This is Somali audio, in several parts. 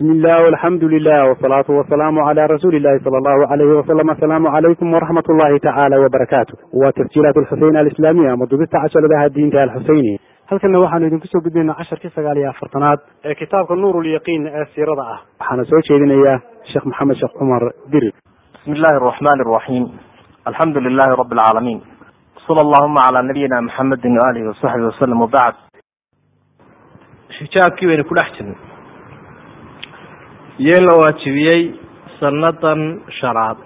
bismi illah alxamdu lilah wsalaatu wasalaamu cala rasuuli illahi sala allahu alayhi wasalam asalaamu calaykum waraxmat ullahi tacaala wabarakaatu waa tasjiilaat alxuseyn alislaamiya ama dubista casharadaha diinta alxuseyni halkana waxaanu idinku soo gudbaynaa casharkii sagaal iyo afartanaad ee kitaabka nuur lyaqiin ee siirada ah. Waxaana soo jeedinayaa sheekh maxamed sheekh cumar diri bismi illahi araxmani araxiim alxamdu lilahi rabi alcaalamiin sala allahuma calaa nabiyina maxamedin waalihi wasaxbi wasalam wabacd xijaabkii baynu ku dhex jirnay in la waajibiyey sanadan shanaad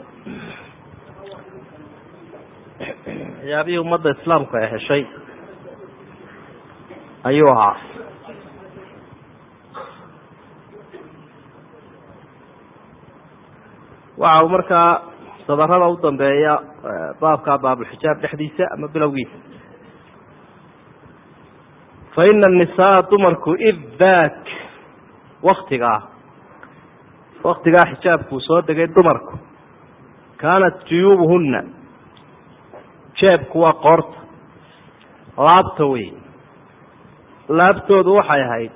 waxyaabihii ummadda islaamku ay heshay ayuu ahaa. Waxa uu markaa sadarada u dambeeya baabka baabulxijaab dhexdiisa ama bilowgiisa. Fa ina anisaa dumarku id dak waktigaa waktigaa xijaabkuu soo degay dumarku. Kaanat juyuubuhunna. Jeebku waa qoorta. Laabta wey laabtoodu waxay ahayd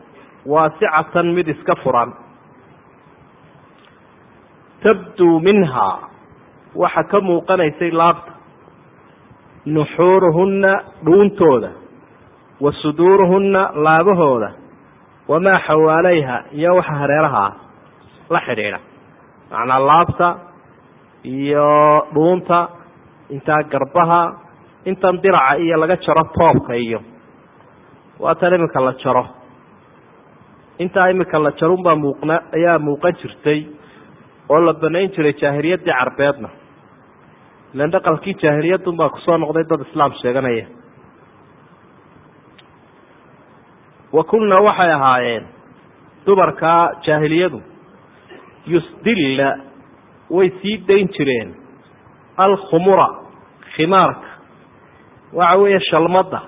waasicatan mid iska furan. Tabduu minhaa waxa ka muuqanaysay laabta. Nuxuuruhunna dhuuntooda. Wa suduuruhunna laabahooda. Wamaa xawaalayha iyo waxa hareeraha ah la xidhiidha. Macnaa laabta iyo dhuunta intaa garbaha intan diraca iyo laga jaro toobka iyo. Waa tan imika la jaro. Intaa imika la jarunbaa muuqna ayaa muuqan jirtay oo la banayn jiray jaahiliyaddii carbeedna. Ilan dhaqalkii jaahiliyadunbaa ku soo noqday dad islaam sheeganaya. Wa kunna waxay ahaayeen dumarkaa jaahiliyadu yusdilla way sii dayn jireen. Alkhumura khimaarka. Waxa weeye shalmadda.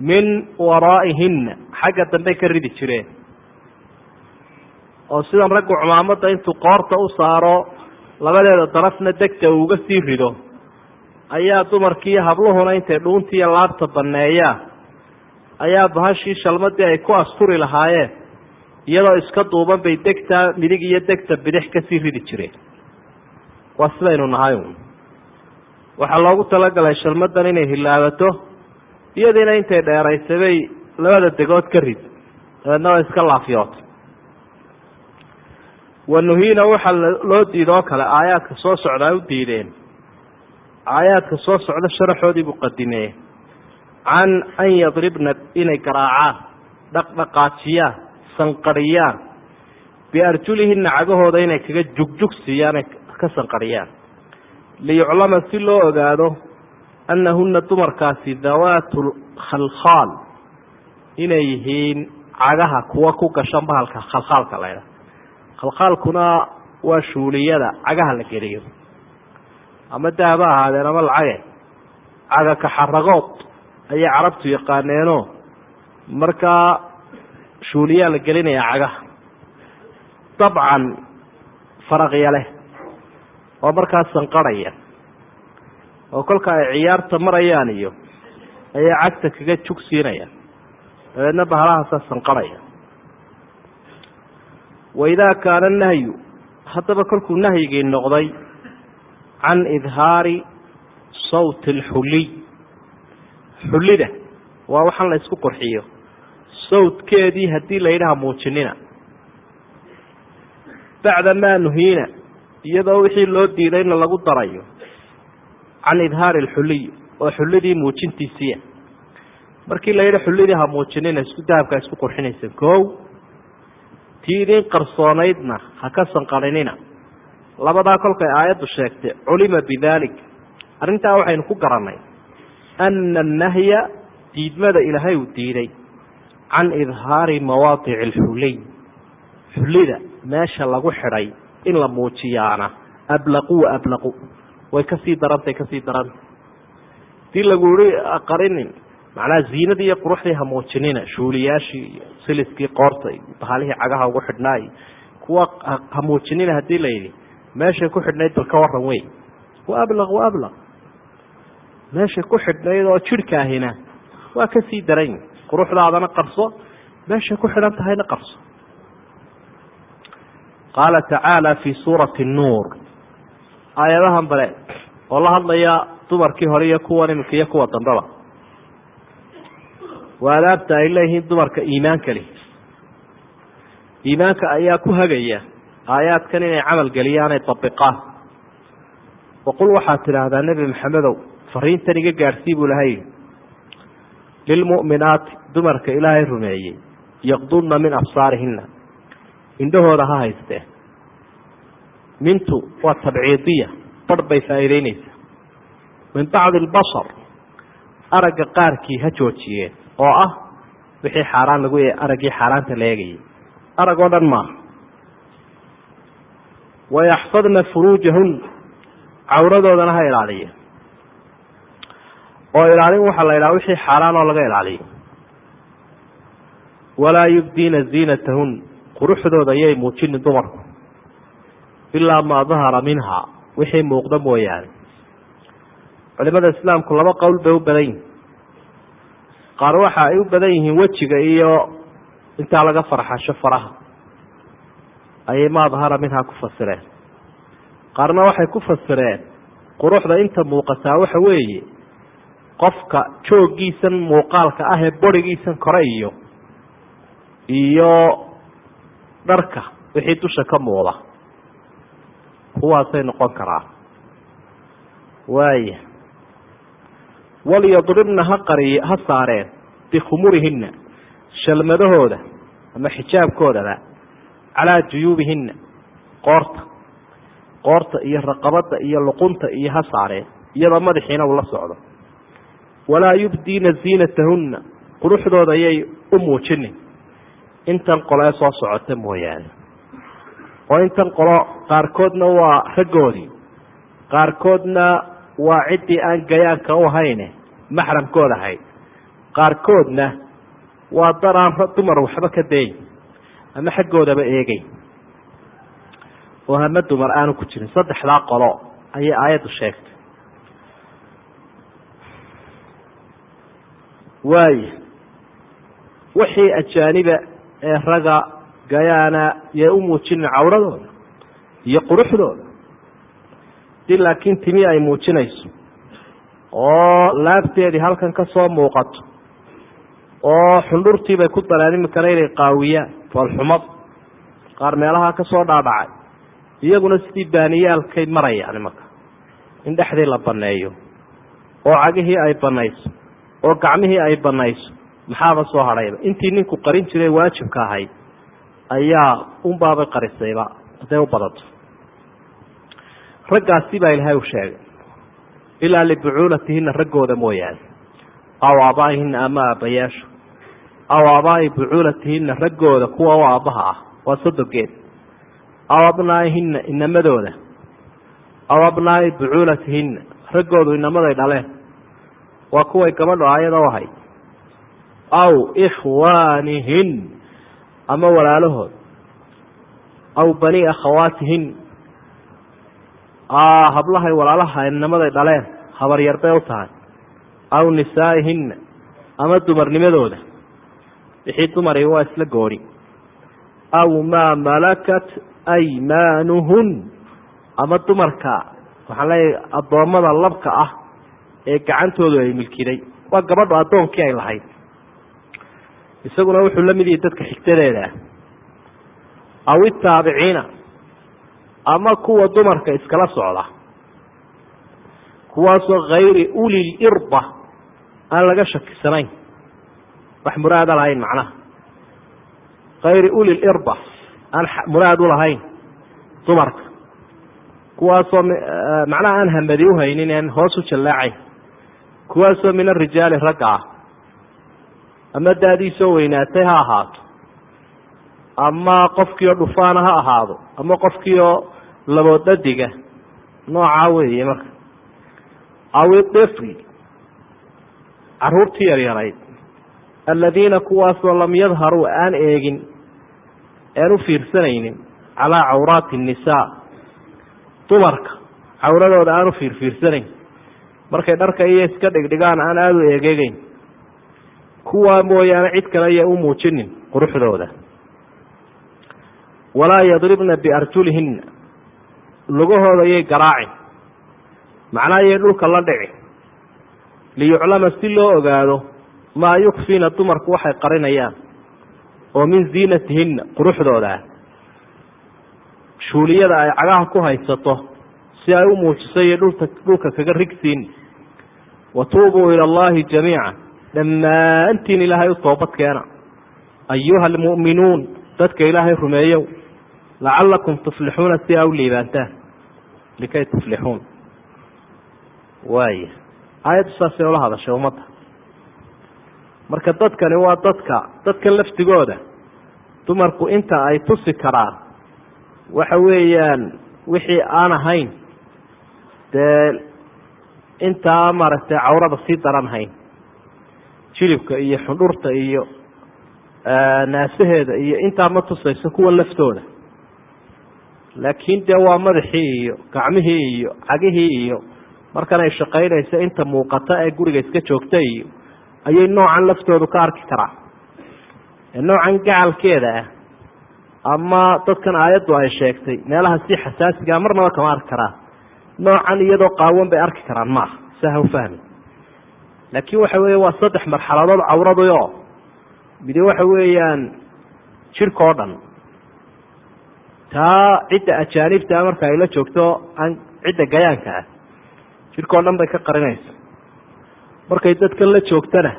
Min waraa'ihinna xagga dambey ka ridi jireen. Oo sidan raggu cumaamadda intuu qoorta u saaro labadeeda darafna degta uu uga sii rido ayaa dumarkiiyo habluhuna intay dhuuntiiyo laabta banneeyaan ayaa bahashii shalmadii ay ku asturi lahaayeen iyadoo iska duuban bay degtaa midig iyo degta bidix ka sii ridi jireen. Waa sidaynu nahay un. Waxaa loogu talagalay shalmadan inay hilaabato iyadiina intay dheeraysay bay labada degood ka rid dabeedna waa iska laafyoota wanuhiina waxaa loo diidoo kale aayaadka soo socda ay u diideen. Aayaadka soo socda sharaxoodii buu qadimeeye can an yadribna inay garaacaan dhaqdhaqaajiyaan sanqariyaan. Biarjulihina cagahooda inay kaga jugjug siiyaan ay ka sanqariyaan. Liyuclama si loo ogaado annahuna dumarkaasi dawaatu khalkhaal inay yihiin cagaha kuwa ku gashan bahalka khalkhaalka laydha khalkhaalkuna waa shuuliyada cagaha la geliyo. Ama dahaba ahaadeen ama lacage caga kaxaragood ayay carabtu yaqaaneeno markaa shuuliyaa la gelinayaa cagaha. Dabcan faraqya leh oo markaas sanqarhaya oo kolka ay ciyaarta marayaan iyo ayay cagta kaga jug siinayaan dabeedna bahalahaasa sanqarhaya waidaa kaana nahyu haddaba kolkuu nahyigii noqday can idhaari sawti alxuliy xullida waa waxaan la isku qurxiyo sawdkeedii haddii la yidhaha muujinina. Bacda maa nuhiina iyadoo wixii loo diidayna lagu darayo. Can idhaari alxuliy oo xullidii muujintiisiiya markii la yidhi xullidii ha muujinina isku dahabkaa isku qurxinaysa. Koow tii idin qarsoonaydna ha ka sanqarinina labadaa kolkay aayaddu sheegtay culima bidalik arrintaa waxaynu ku garannay ana annahya diidmada ilaahay uu diiday can idhaari mawaadici alxuliy xullida meesha lagu xidhay in la muujiyaana ablaqu wa ablaqu way ka sii darantay ka sii darantay haddii lagu yihi qarinin macnaha ziinadii iyo quruxdii ha muujinina shuuliyaashii iyo siliskii qoorta iyo bahalihii cagaha ugu xidhnaa iyo kuwa ha muujinina haddii la yidhi meeshay ku xidhnayd bal ka waran wey wa ablaq wa ablaq meeshay ku xidhnayd oo jidhkaahina waa ka sii daran quruxdaadana qarso meeshay ku xidhan tahayna qarso qaala tacaala fii suurati nuur. Aayadahan bale oo la hadlaya dumarkii hore iyo kuwan iminka iyo kuwa dambeba. Waa adaabta ay leeyihiin dumarka iimaanka leh. Iimaanka ayaa ku hagaya aayaadkan inay camal geliyaan ay dabiqaan waqul waxaad tidhaahdaa nebi maxamedow fariintan iga gaadhsii buu lahay lilmu'minaati dumarka ilaahay rumeeyey yaqdunna min absaarihina indhahooda ha haysteen mintu waa tabciidiya barh bay faa'iideyneysaa min bacdi albashar aragga qaarkii ha joojiyeen oo ah wixii xaaraan lagu araggii xaaraanta la eegayay arag oo dhan maaha wayaxfadna furuujahun cawradoodana ha ilaaliya oo ilaalin waxaa la idhaha wixii xaaraan oo laga ilaaliyo. Walaa yubdiina ziinatahun quruxdooda yay muujinin dumarku. Ilaa maa dahara minhaa wixii muuqda mooyaane. Culimada islaamku laba qowl bay u badan yihiin qaar waxa ay u badan yihiin wejiga iyo intaa laga farxasho faraha. Ayay maa dahara minhaa ku fasireen. Qaarna waxay ku fasireen quruxda inta muuqataa waxa weeye qofka jooggiisan muuqaalka ah ee borigiisan kore iyo iyo dharka wixii dusha ka muuqda kuwaasay noqon karaa waaya walyadribna ha qari ha saareen bikhumurihina shalmadahooda ama xijaabkoodaba calaa juyuubihina qoorta qoorta iyo raqabada iyo luqunta iyo ha saareen iyadoo madaxiina uu la socdo walaa yubdiina ziinatahunna. Quruxdooda ayay u muujinin intan qolo ee soo socota mooyaane. Oo intan qolo qaarkoodna waa raggoodii qaarkoodna waa ciddii aan gayaanka u ahayne maxramkood ahayd. Qaarkoodna waa dar aan dumar waxba ka dayn ama xaggoodaba eegay oo hama dumar aanu ku jirin. Saddexdaa qolo ayay aayaddu sheegtay waaya wixii ajaaniba ee raga gayaana yay u muujinin cawradooda iyo quruxdooda dii laakiin timi ay muujinayso oo laabteedii halkan ka soo muuqato oo xundhurtiibay ku dareen iminkana inay qaawiyaan foolxumad qaar meelaha ka soo dhaadhacay iyaguna sidii baaniyaalkay marayaan imanka in dhexdii la banneeyo oo cagihii ay banayso oo gacmihii ay banayso maxaaba soo hadhayba? Intii ninku qarin jiray waajibka ahayd ayaa unbaabay qarisayba hadday u badato. Raggaasi baa ilaahay u sheegay ilaa libucuulatihina raggooda mooyaane aw aabaa'ihina ama aabbayaashu. Aw aabaa'i bucuulatihina raggooda kuwa u aabbaha ah waa sodogeed aw abnaa'ihina inamadooda aw abnaa'i bucuulatihina raggoodu inamaday dhaleen waa kuway gabadho aayada u ahayd. Aw ikhwaanihin ama walaalahood. Aw bani akhawaatihin. Hablahay walaalaha inamaday dhaleen habaryar bay u tahay. Aw nisaa'ihina ama dumarnimadooda. Wixii dumari waa isla gooni. Aw maa malakat aymaanuhun ama dumarka waxaan leeyahay addoommada labka ah ee gacantoodu ay milkiday waa gabadho addoonkii ay lahayd. Isaguna wuxuu la mid yahay dadka xigtadeeda. Ah aw itaabiciina ama kuwa dumarka iskala socda. Kuwaasoo hayri ulil irba aan laga shakisanayn wax muraada lahayn macnaha. Hayri ulil irba aan muraad u lahayn dumarka. Kuwaasoo macnaha aan hamadi uhaynin aan hoos u jallaacayn kuwaasoo min arijaali ragga ah. Ama daadiisoo weynaatay ha ahaato. Ama qofkii oo dhufaana ha ahaado. Ama qofkii oo laboodadiga noocaa weeye marka. Awidifri caruurtii yaryarayd aladiina kuwaasoo lam yadharuu aan eegin aan u fiirsanaynin calaa cawraati الnisaa dumarka cawradooda aan u fiirfiirsanayn markay dharka iyo iska dhigdhigaan aan aada u eegeegeyn. Kuwaa mooyaane cid kale aya u muujinin quruxdooda. Walaa yadribna biarjulihinna lugahooda yay garaacin. Macnaha yay dhulka la dhici. Liyuclama si loo ogaado maa yukfiina dumarku waxay qarinayaan oo min ziinatihinna quruxdoodaa shuuliyada ay cagaha ku haysato si ay u muujiso iyo dhulka kaga rigsiin. Watuubuu ila allahi jamiica. Dhammaantiin ilaahay u toobad keena. Ayuha almu'minuun dadka ilaahay rumeeyow lacalakum tuflixuuna si aa u liibaantaan. Likay tuflixuun waaya aayaddu saasay ula hadashay ummadda. Marka dadkani waa dadka dadkan laftigooda dumarku inta ay tusi karaan waxa weeyaan wixii aan ahayn dee intaa maaragtay cawrada sii daran hayn jilibka iyo xundhurta iyo naasaheeda iyo intaa ma tusayso kuwan laftooda. Laakiin dee waa madaxii iyo gacmihii iyo cagihii iyo markan ay shaqaynayso inta muuqata ee guriga iska joogta iyo ayay noocan laftoodu ka arki karaan. Noocan gacalkeeda ah ama dadkan aayaddu ay sheegtay meelaha si xasaasigaa marnaba kama arki karaan noocan iyadoo qaawan bay arki karaan maaha sa ha u fahmi. Laakiin waxa weeye waa saddex marxaladood cawradayo midi waxa weeyaan jirka oo dhan. Taa cidda ajaanibtaa marka ay la joogto aan cidda gayaanka ah jirka oo dhan bay ka qarinaysa markay dadkan la joogtana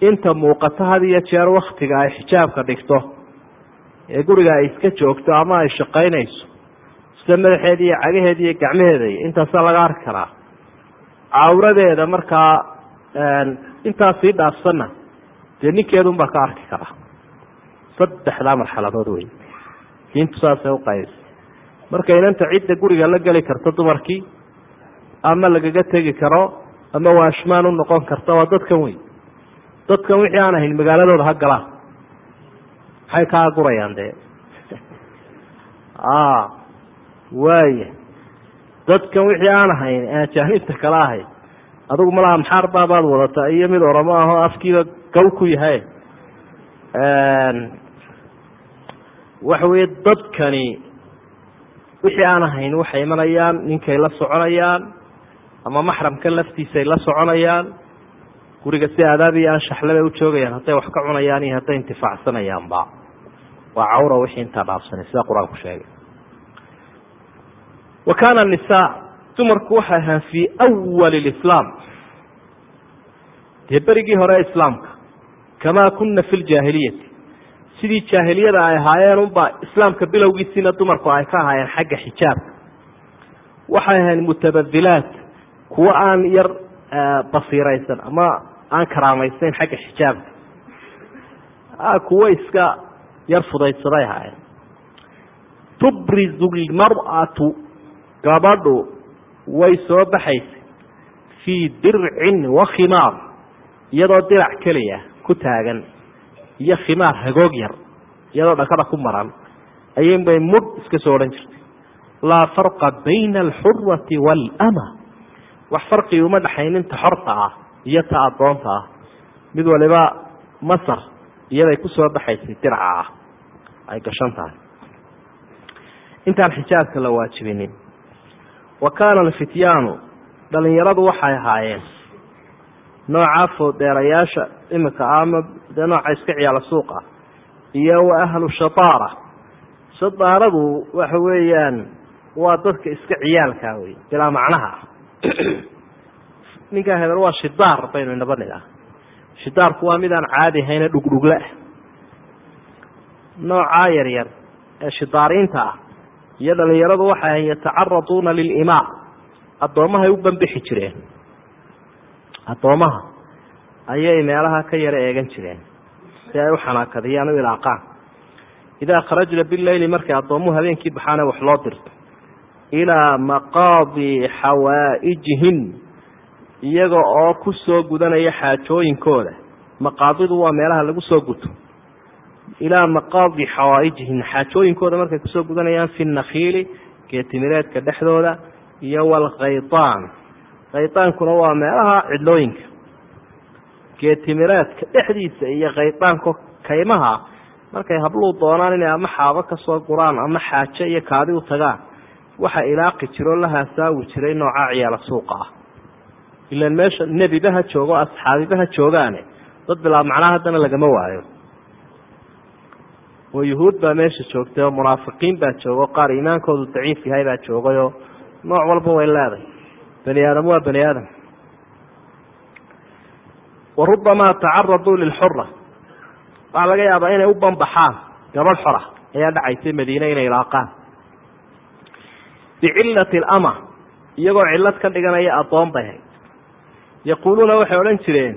inta muuqato had iyo jeer waktiga ay xijaabka dhigto ee guriga ay iska joogto ama ay shaqaynayso sida iyo cagaheeda iyo gacmaheeda iyo intaasaa laga arki karaa cawradeeda markaa intaas sii dhaafsanna dee ninkeedun baa ka arki karaa. Saddexdaa marxaladood wey diintu saasay uqaybisay marka inanta cidda guriga la geli karto dumarkii ama lagaga tegi karo ama waashmaan u noqon karta waa dadkan wey dadkan wixii aan ahayn magaaladooda ha galaan. Maxay kaa gurayaan dee waaya dadkan wixii aan ahayn ajaanibta kala ahayn adigu malaha maxaar baabaad wadataa iyo mid oramo ahoo afkiiba gaw ku yahay. Waxa weeye dadkani wixii aan ahayn waxay imanayaan ninkay la soconayaan ama maxramka laftiisay la soconayaan guriga si aadaab iyo anshaxlebay u joogayaan hadday wax ka cunayaan iyo hadday intifaacsanayaanba waa cawra wixii intaa dhaafsanay sida qur'aanku sheegay wa kaana nisaa dumarku waxay ahaan fii awali lislaam dee berigii hore islaamka kamaa kuna fi ljaahiliyati sidii jaahiliyada ay ahaayeen unbaa islaamka bilowgiisiina dumarku ay ka ahaayeen xagga xijaabka. Waxay ahayn mutabadilaat kuwo aan yar basiiraysan ama aan karaamaysayn xagga xijaabka. Kuwo iska yar fudaydsaday ahaayeen. Tubrizu lmar'atu gabadhu way soo baxaysay fii dircin wa khimaar iyadoo dirac keliya ku taagan iyo khimaar hagoog yar iyadoo dhakada ku maran ayinbay mudh iska soo odhan jirtay. Laa farqa bayna alxurati waalama wax farqi uma dhexayninta xorta ah iyo ta addoonta ah. Mid waliba masar iyaday ku soo baxaysay dirca ah. Ay gashan tahay. Intaan xijaabka la waajibinin wa kaana alfityaanu dhalinyaradu waxay ahaayeen nooca foodeerayaasha imika ama dee nooca iska ciyaala suuqa iyo wa ahlu shataara. Shadaaradu waxa weeyaan waa dadka iska ciyaalka wey bilaa macnaha. Ninkaa hebel waa shidaar baynu inaba shidaarku waa midaan caadi ahayne dhugdhugle ah noocaa yaryar ee shidaariinta ah iyo dhalinyaradu waxay ahayn yatacaraduuna lilimaa. Addoommahay u bambixi jireen. Addoommaha ayay meelaha ka yaro eegan jireen. Si ay u xanaakadiyaan u ilaaqaan. Idaa kharajna bileyli markay addoommuhu habeenkii baxaane wax loo dirto. Ilaa maqaadi xawaa'ijihin iyaga oo ku soo gudanaya xaajooyinkooda. Maqaadidu waa meelaha lagu soo guto ilaa maqaadi xawaa'ijihin xaajooyinkooda markay ku soo gudanayaan fi nakhiili geetimireedka dhexdooda iyo walkhaytaan khaytaankuna waa meelaha cidlooyinka. Geetimireedka dhexdiisa iyo khaytaanka kaymaha markay habluhu doonaan inay ama xaabo ka soo guraan ama xaajo iyo kaadi u tagaan waxa ilaaqi jiroo la haasaawi jiray noocaa ciyaala suuqa ah. Ilan meesha nebiba ha joogo asxaabiba ha joogaane dad bilaa macnaha haddana lagama waayo oo yuhuud baa meesha joogtay oo munaafiqiin baa joogo qaar iimaankoodu daciif yahay baa joogayoo nooc walba way leedahay. Bani aadam waa bani aadam. Wa rubamaa tacaraduu lilxura waxaa laga yaabaa inay u banbaxaan gabadh xora ayaa dhacaysay madiine inay ilaaqaan bicillati alama iyagoo cillad ka dhiganaya addoon bay hayd yaquuluuna waxay odhan jireen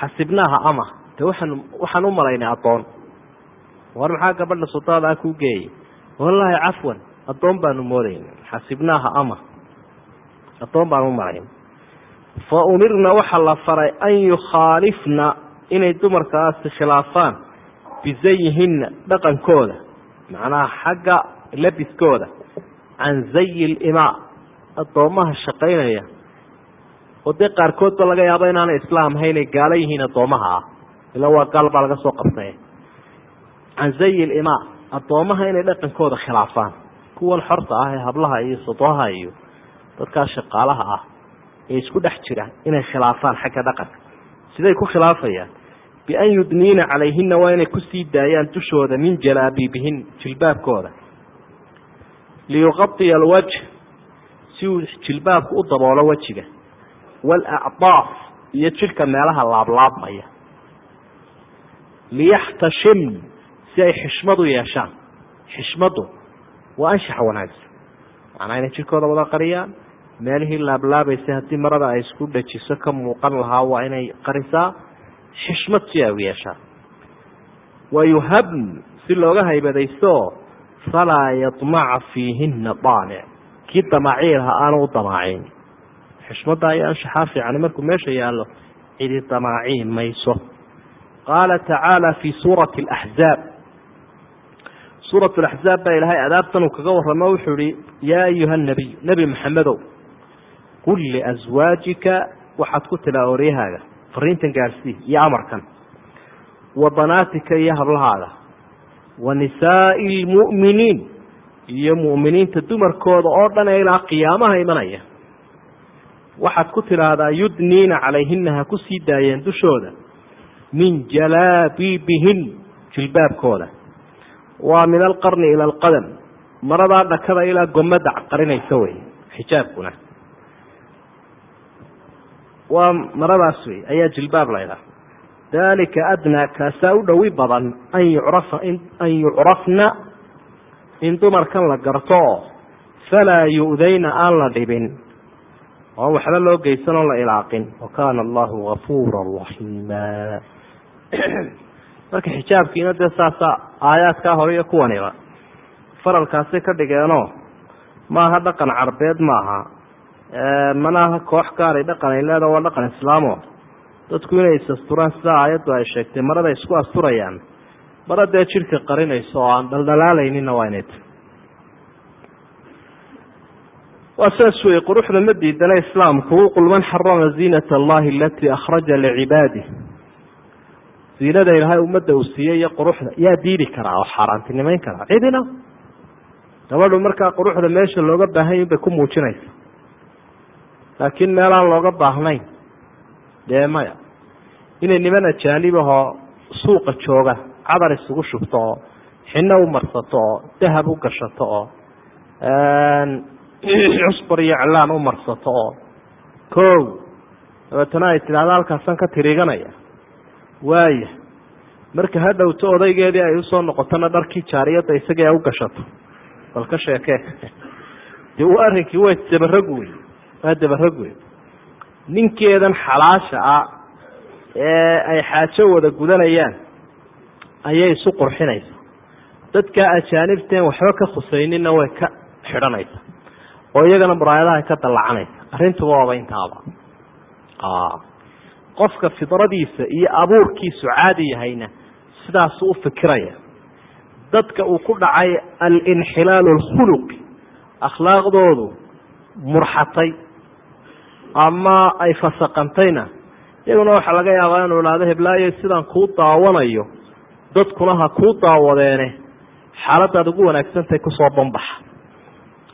xasibnaaha ama de waxaan waxaan u malaynay addoon war maxaa gabadha suldaada kuu geeyay? Wallaahi cafwan addoon baanu moodayna xasibnaaha ama. Addoon baanu u malaynay fa umirna waxaa la faray an yukhaalifna inay dumarkaasi khilaafaan bizayihinna dhaqankooda. Macnaha xagga labiskooda. Can zayi limaa addoommaha shaqaynaya. Oo dee qaarkoodba laga yaabo inaanay islaam ahayn ay gaalo yihiin addoommaha ah ila waa gaal baa laga soo qabsaya can zayi limaa addoommaha inay dhaqankooda khilaafaan kuwan xorta ah ee hablaha iyo sodoha iyo dadkaas shaqaalaha ah ee isku dhex jira inay khilaafaan xagga dhaqanka siday ku khilaafayaan bian yudniina calayhina waa inay ku sii daayaan dushooda min jalaabiibihin jilbaabkooda liyuqadiya alwajh si uu jilbaabku u daboolo wejiga waalacdaaf iyo jidhka meelaha laablaabmaya liyaxtashim si ay xishmadu yeeshaan. Xishmaddu waa anshax wanaagsan. Macnaa inay jidhkooda wada qariyaan meelihii laablaabaysay haddii marada ay isku dhajiso ka muuqan lahaa waa inay qarisaa xishmad si ay u yeeshaan. Wayuhabn si looga haybadaysto falaa yadmaca fiihina daanic kii damaaciilha aanu u damaacin. Xishmadda iyo anshaxaa fiican markuu meesha yaallo cidi damaaciin mayso. Qaala tacaala fii suurati alaxzaab suurat laxzaab baa ilaahay adaabtan uu kaga warramo wuxuu ihi yaa ayuha nabiy nebi maxamedow qul liaswaajika waxaad ku tilaa oryahaaga fariintan gaarsii iyo amarkan wa banaatika iyo hablahaaga wa nisaa'i lmu'miniin iyo mu'miniinta dumarkooda oo dhan ee ilaa qiyaamaha imanaya waxaad ku tidhaahdaa yudniina calayhina ha ku sii daayeen dushooda min jalaabiibihin jilbaabkooda waa min alqarni ila alqadam. Maradaa dhakada ilaa gomada qarinaysa wey xijaabkuna. Waa maradaas wey ayaa jilbaab laydhaha dalika adnaa kaasaa u dhowi badan an yucrafa an yucrafna in dumarkan la garto. Oo falaa yu'dayna aan la dhibin. Oon waxba loo geysan oon la ilaaqin. Wa kaana allahu gafuura raxiima marka xijaabkiina dee saasaa aayaadkaa hore iyo kuwaniba. Faralkaasay ka dhigeenoo maaha dhaqan carbeed maaha. Manaha koox gaaray dhaqan ay leedaha waa dhaqan islaamo. Dadku inay is asturaan sida aayaddu ay sheegtay marada isku asturayaan. Mara dee jidhka qarinayso oo aan dhaldhalaalayninna waa inay tahy waa saas wey quruxda ma diidana islaamku qul man xarama ziinat allahi alatii akhraja licibaadih ziinada ilaahay ummadda uu siiyey iyo quruxda yaa diidi karaa oo xaaraantinimeyn karaa. Cidina? Gabadhu markaa quruxda meesha looga baahan yahi bay ku muujinaysa. Laakiin meelaan looga baahnayn. Dee maya. Inay niman ajaanib ahoo suuqa jooga cadar isugu shubto oo xino u marsato oo dahab u gashato oo cusbar iyo iclaan u marsato oo kow dabeetana ay tidhahda halkaasaan ka tiriiganaya waaya marka ha dhowto odaygeedii ay u soo noqotona dharkii jaariyadda isagii ay u gashato. Bal ka sheekee dee u arrinkii waa dabarag wey waa dabarag wey ninkeedan xalaasha ah ee ay xaajo wada gudanayaan ayay isu qurxinaysa dadka ajaanibteen waxba ka khusayninna way ka xidhanaysa oo iyagana muraayadaha ka dallacanaysa arrintuba waaba intaaba qofka fidradiisa iyo abuurkiisu caadi yahayna sidaasuu u fikiraya. Dadka uu ku dhacay alinxilaalu alkhuluqi akhlaaqdoodu murxatay ama ay fasaqantayna iyaguna waxaa laga yaabaa inuu ihahdo heblaayo sidaan kuu daawanayo dadkuna ha kuu daawadeene xaaladaad ugu wanaagsantahay ku soo banbaxa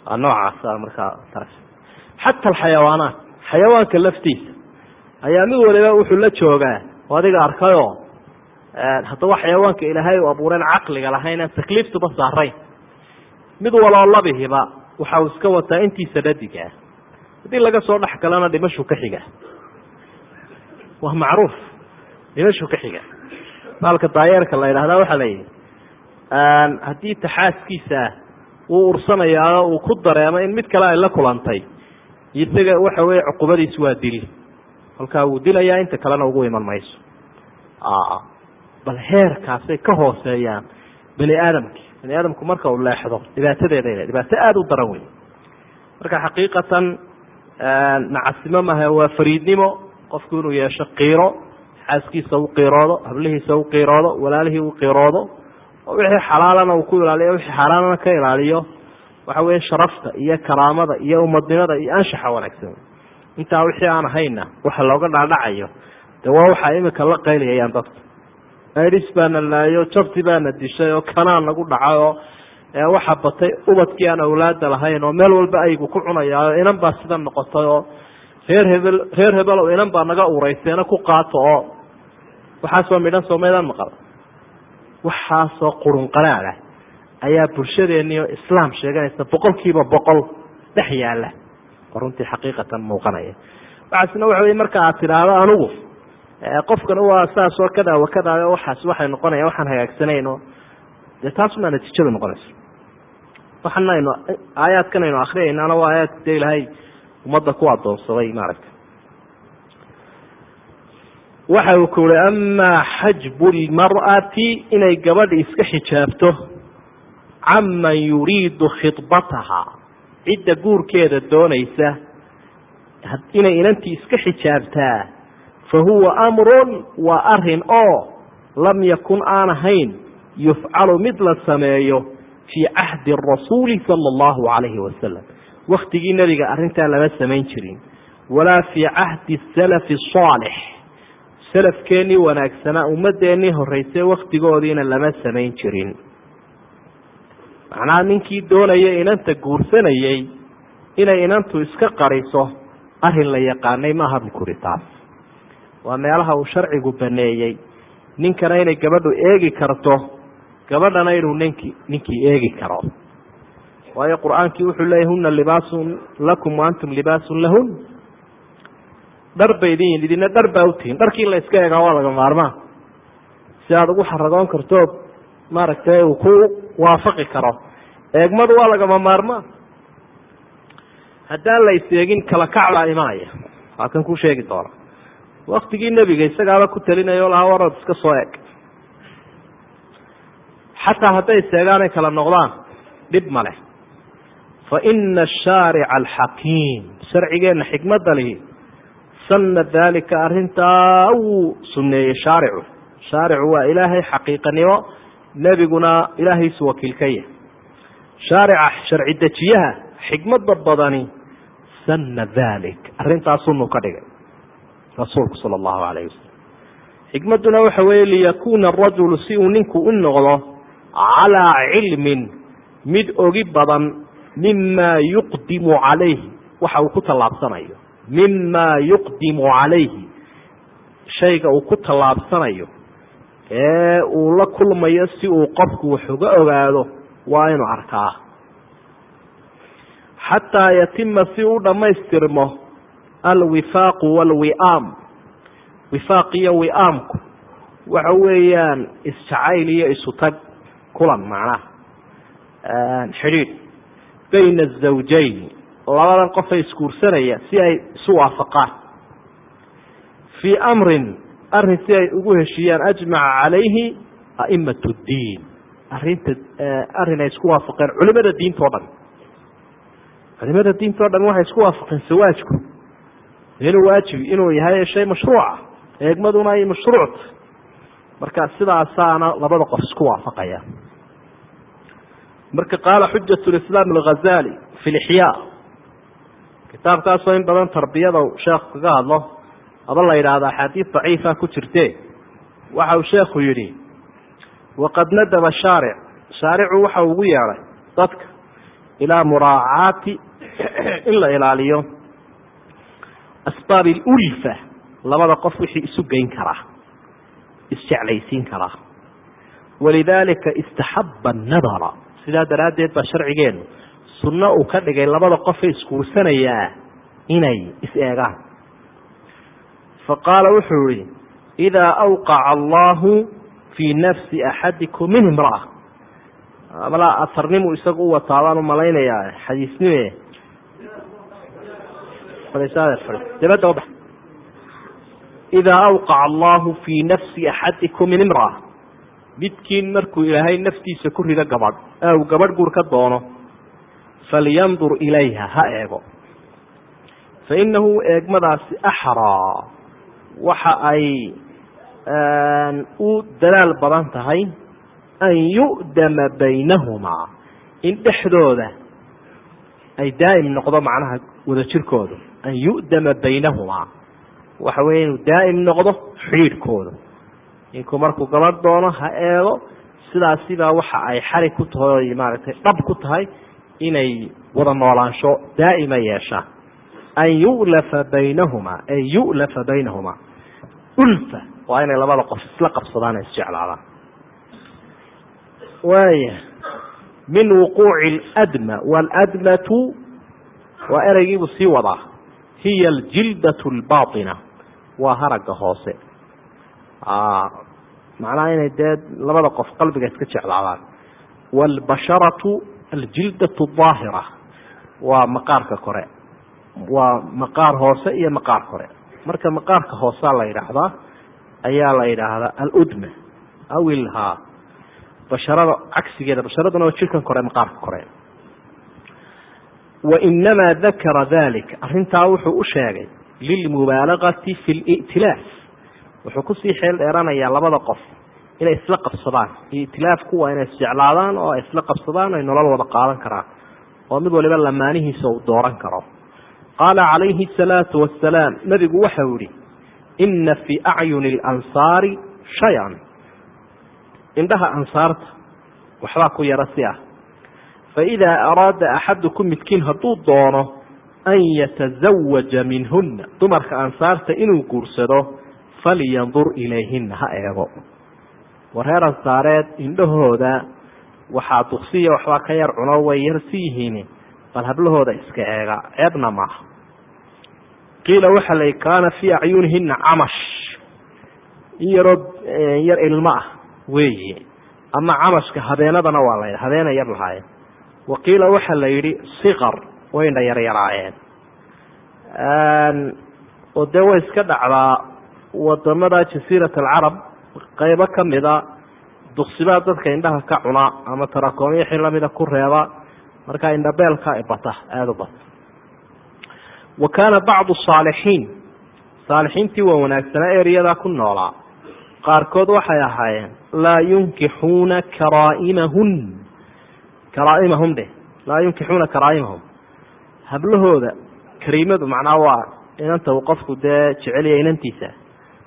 waa noocaasa markaa xata alxayawaanaat xayawaanka laftiisa ayaa mid waliba wuxuu la joogaa oo adiga arkayoo haddaba xayawaanka ilaahay u abuureen caqliga lahayn aan takliiftuba saarayn. Mid waloo labihiba waxa uu iska wataa intiisa dhadigaa haddii laga soo dhex galana dhimashuu ka xiga. Waa macruuf. Dhimashuu ka xiga. Baalka daayeerka la yidhahdaa waxaa layihi haddii taxaaskiisa wuu ursanayaa uu ku dareemo in mid kale ay la kulantay isaga waxa weeye cuqubadiisu waa dili kolkaa wuu dilayaa inta kalena ugu iman mayso. Bal heerkaasay ka hooseeyaan bani aadamki bani aadamku marka uu leexdo dhibaatadeeda dhibaato aada u daran wey marka xaqiiqatan nacasimo maha waa fariidnimo. Qofku inuu yeesho qiiro xaaskiisa u qiiroodo hablihiisa u qiiroodo walaalihii u qiiroodo oo wixii xalaalana uu ku ilaaliyo wixii xaaraanana ka ilaaliyo waxa weeye sharafta iyo karaamada iyo umadnimada iyo anshaxa wanaagsan intaa wixii aan ahayna waxa looga dhaadhacayo. De waa waxa imika la qayliyayaan dadku idis baana laayo jabti baana dishay oo kanaa nagu dhacay oo waxa batay ubadkii aan awlaada lahayn oo meel walba aygu ku cunayaayo inan baa sida noqotay oo reer hebel reer hebel oo inan baa naga urayseena ku qaato oo waxaasoo midhan soomeedaan maqal. Waxaasoo qurunqanaadah ayaa bulshadeennii oo islaam sheeganaysa boqol kiiba boqol dhex yaalla runtii xaqiiqatan muuqanaya. Waxaasna waxa wey marka aad tidhaahdo anigu qofkan waa saas oo kada wakada waxaas waxay noqonaya waxaan hagaagsanayn oo dee taasumaa natiijada noqonaysa waxana aynu aayaadkan aynu akriyaynaana waa aayaadka dee ilaahay ummadda ku adoonsaday maaragta waxa uu ku uhi amaa xajbu lmar'ati inay gabadhi iska xijaabto caman yuriidu khidbataha cidda guurkeeda doonaysa inay inantii iska xijaabtaa fa huwa amrun waa arrin oo lam yakun aan ahayn yufcalu mid la sameeyo fii cahdi rasuuli sala allahu calayhi wasalam waktigii nebiga arrintaa lama samayn jirin. Walaa fii cahdi salafi asaalix salafkeennii wanaagsanaa ummadeennii horreysay wakhtigoodiina lama samayn jirin macnaha ninkii doonaya inanta guursanayey inay inantu iska qariso arrin la yaqaanay maaha bukuri taas. Waa meelaha uu sharcigu baneeyey. Ninkana inay gabadhu eegi karto gabadhana inuu ninki ninkii eegi karo. Waayo qur'aankii wuxuu leeyay huna libaasun lakum waantum libaasun lahun. Dhar bay idin idina dhar baa utihiin dharkii la iska eegaa waa laga maarmaa. Si aada ugu xaragoon karto maaragtay uu ku waafaqi karo. Eegmadu waa lagama maarmaa haddaan la is-eegin kala kac baa imanaya waa kan ku sheegi doona. Waktigii nebiga isagaaba ku talinaya o lahaa warad iska soo eg xataa hadday seegaanay kala noqdaan dhib ma leh. Fa ina ashaarica alxakiim sharcigeenna xikmadda lihi sanna daalika arrintaa wuu sunneeyey shaaricu. Shaaricu waa ilaahay xaqiiqanimo nebiguna ka yahay. Shaarica sharci dejiyaha xikmadda badani sanna dalik arrintaas sunu ka dhigay. Rasuulku sala allahu calayh wasalam xikmadduna waxa weeye liyakuuna arajulu si uu ninku u noqdo calaa cilmin mid ogi badan mima yuqdimu calayhi waxa uu ku tallaabsanayo. Mima yuqdimu calayhi shayga uu ku tallaabsanayo ee uu la kulmayo si uu qofku wax uga ogaado waa inuu arkaa. Xataa yatima si u dhammaystirmo alwifaaqu walwi'aam. Wifaaq iyo wi'aamku waxa weeyaan isjacayl iyo isu tag kulan macnaha xidhiidh. Bayna azawjayn labadan qofay isguursanaya si ay isu waafaqaan. Fii amrin arrin si ay ugu heshiiyaan ajmaca calayhi a'imat ddiin arrinta arrin ay isku waafaqeen culimada diinta o dhan. Culimada diinta o dhan waxay isku waafaqeen sawaajku. Inuu waajib inuu yahay shay mashruuca eegmaduna ay mashruucta marka sidaasaana labada qof isku waafaqaya marka qaala xujat lislaam alghazali fi lixyaa kitaabkaasoo in badan tarbiyada sheekhu kaga hadlo aba la yidhaahdo axaadiis daciifa ku jirte. Waxa uu sheekhu yidhi waqad nadaba shaaric. Shaaricu waxa ugu yeedhay dadka ilaa muraacaati in la ilaaliyo. Asbaab ulfa labada qof wixii isu geyn karaa isjeclaysiin karaa walidaalika istaxaba nadara sidaa daraaddeed baa sharcigeenu sunno uu ka dhigay labada qofee iskuursanayaa inay is-eegaan fa qaala wuxuu yihi idaa awqaca allahu fii nafsi axadikum min imra'a malaa atarnimu isagu u wataa baan u malaynayaa xadiisnime. Dabadda ubax idaa awqaca allahu fii nafsi axadikum min imra'a midkiin markuu ilaahay naftiisa ku rido gabadh uu gabadh guur ka doono falyandur ilayha ha eego. Fa inahu eegmadaasi axraa waxa ay u dalaal badan tahay an yu'dama baynahumaa in dhexdooda ay daa'im noqdo macnaha wada jirkooda an yu'dama baynahumaa waxa weeye inuu daa'im noqdo xidhiidhkooda ninkuu markuu gabadh doono ha eego sidaasibaa waxa ay xali ku tahay maaragtay dhab ku tahay inay wada noolaansho daa'ima yeeshaan an yu'lafa baynahumaa ay yu'lafa baynahumaa ulfa waa inay labada qof isla qabsadaan ee isjeclaadaan waaya min wuquuci اladma waladmatu waa ereygiibuu sii wadaa hiya aljildaة اlbaطina waa haragga hoose macnaha inay dee labada qof qalbiga iska jeclaadaan wاlbasharatu aljildaة الظaahira waa maqaarka kore waa maqaar hoose iyo maqaar kore marka maqaarka hoosea la yidhaahdaa ayaa la yidhaahdaa aludma aw ilha basharada cagsigeeda basharaduna waa jirkan kore maqaarka kore. Wainamaa dakara dalika arrintaa wuxuu u sheegay lilmubaalagati fi li'tilaaf wuxuu ku sii xeel dheeranayaa labada qof inay isla qabsadaan. I'tilaafku waa inay isjeclaadaan oo ay isla qabsadaan ay nolol wada qaadan karaan. Oo mid waliba lamaanihiisa uu dooran karo qaala calayhi asalaatu wasalaam nabigu waxau yihi ina fii acyuni alansaari shay-an indhaha ansaarta waxbaa ku yara si ah faidaa araada axadukum midkiin hadduu doono an yatazawaja minhunna dumarka ansaarta inuu guursado falyandur ilayhina ha eego wareer ansaareed indhahooda waxaa duksiya waxbaa ka yar cuno way yar si yihiin bal hablahooda iska eega ceebna maaha qiila waxa la kaana fii acyunihina camash. In yaroo yar ilmo ah weeye. Ama camashka habeenadana waa la habeena yar lahaayeen. Wa qiila waxa la yidhi sikar wayna yaryaraayeen oo dee way iska dhacdaa waddamada jasiirat alcarab qaybo kamida duksibaa dadka indhaha ka cuna ama tarakoomyo xil lamida ku reeba markaa indhabeelka bata aada u bata. Wa kaana bacdu saalixiin. Saalixiintii waa wanaagsanaa eryadaa ku noolaa qaarkood waxay ahaayeen laa yunkixuuna karaaimahun. Karaaimahum dheh laa yunkixuuna karaaimahum. Hablahooda kariimadu macnaa waa inanta uu qofku dee jeceliya inantiisa.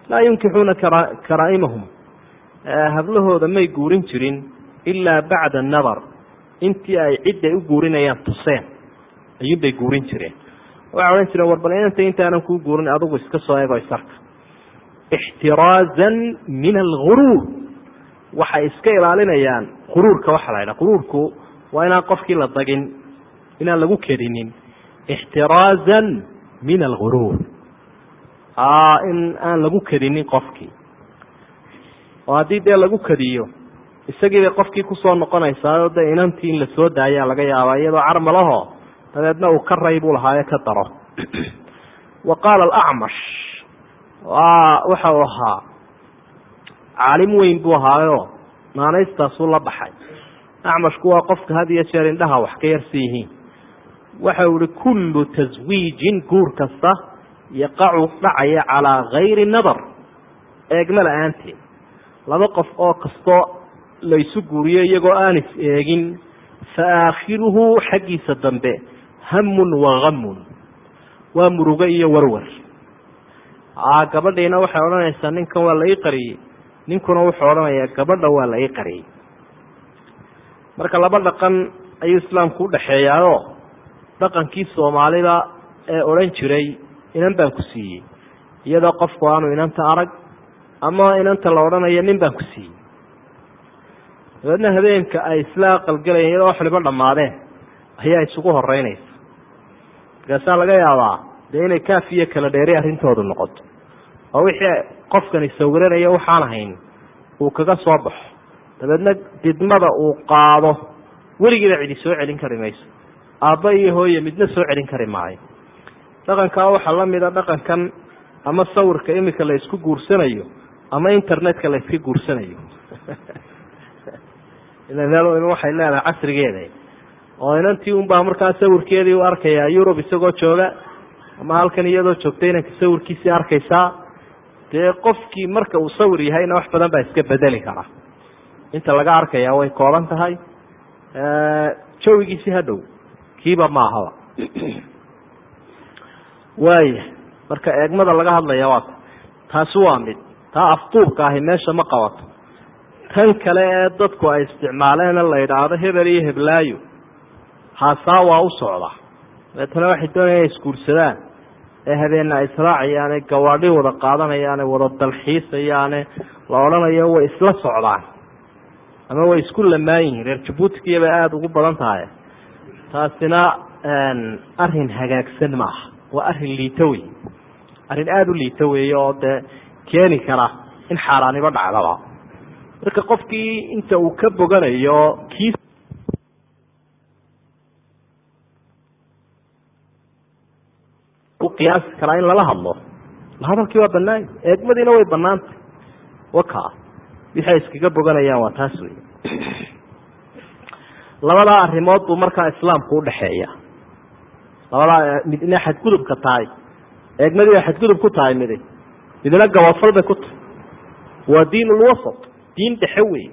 Laa yunkixuuna kara karaaimahum. Hablahooda may guurin jirin ilaa bacda nadar intii ay cidday u guurinayaan tuseen. Ayuunbay guurin jireen. Waxay odhan jireen war bal inanta intaanan kuu guurin adigu iska soo ego isarka. Ixtiraazan min alguruur waxay iska ilaalinayaan quruurka waxa la ydhaha quruurku waa inaan qofkii la dagin inaan lagu kedinin. Ixtiraazan min alguruur in aan lagu kedinin qofkii. Oo haddii dee lagu kediyo isagii bay qofkii ku soo noqonaysaa de inantii in la soo daayaa laga yaabaa iyadoo carmalaho dabeedna uu ka ray buu lahaayo ka daro. Wa qaala alacmash waxa uu ahaa caalim weyn buu ahaayo naanaystaasuu la baxay. Acmashku waa qofka had iyo jeer indhaha wax ka yarsi yihiin. Waxa uu ihi kullu taswiijin guur kasta yaqacu dhacaya calaa gayri nadar. Eegma la'aanteed. Laba qof oo kastoo laysu guuriyo iyagoo aan is eegin fa aakhiruhu xaggiisa dambe hamun wa hamun waa murugo iyo warwar. Gabadhiina waxay odhanaysaa ninkan waa la ii qariyey ninkuna wuxuu odhanayaa gabadha waa la ii qariyey. Marka laba dhaqan ayuu islaamku udhaxeeyaayoo dhaqankii soomaalida ee odhan jiray inan baan ku siiyey. Iyadoo qofku aanu inanta arag ama inanta la odhanayo nin baan ku siiyey dabeedna habeenka ay isla aqalgelayeen iyadoo waliba dhammaadeen ayaa isugu horeynaysa markaasaa laga yaabaa dee inay kaafiyo kala dheeri arrintoodu noqoto. Oo wixii qofkani sawiranaya waxaan ahayn uu kaga soo baxo. Dabeedna didmada uu qaado weligiiba cidi soo celin kari mayso. Aabba iyo hooye midna soo celin kari maayo. Dhaqankaa waxaa la mida dhaqankan ama sawirka imika la isku guursanayo ama internetka la iska guursanayo meel waxay leedahay casrigeeda oo inantii unbaa markaa sawirkeedii u arkayaa yurub isagoo jooga ama halkan iyadoo joogta inanka sawirkiisii arkaysaa dee qofkii marka uu sawir yahayna wax badan baa iska bedeli kara. Inta laga arkaya way kooban tahay. Jawigiisi hadhow kiiba maahaba waaya marka eegmada laga hadlaya waa ta taasi waa mid taa afduubka ahi meesha ma qabato tan kale ee dadku ay isticmaaleena la idhaahdo hebel iyo heblaayo. Haasaa waa u socdaa dabeetana waxay doonaya inay isguursadaan ee habeenna ay israacayaane gawaadhi wada qaadanayaane wada dalxiisayaane la odhanayo way isla socdaan. Ama way isku lamaan yihiin reer jabuutigiya bay aada ugu badan tahay. Taasina arrin hagaagsan maaha. Waa arrin liito wey arrin aada u liito weeye oo dee keeni kara in xaaraanibo dhacdaba marka qofkii inta uu ka boganayo kii qiyaasi karaa in lala hadlo. Hadalkii waa banaany eegmadiina way banaantay waka. Wixi ay iskaga boganayaan waa taas wey labadaa arrimood buu markaa islaamku udhaxeeya labadaa midna xadgudubka tahay. Eegmadii bay xadgudub ku tahay midi. Midna gabadfal bay ku tahay waa diin ulwasat diin dhexe wey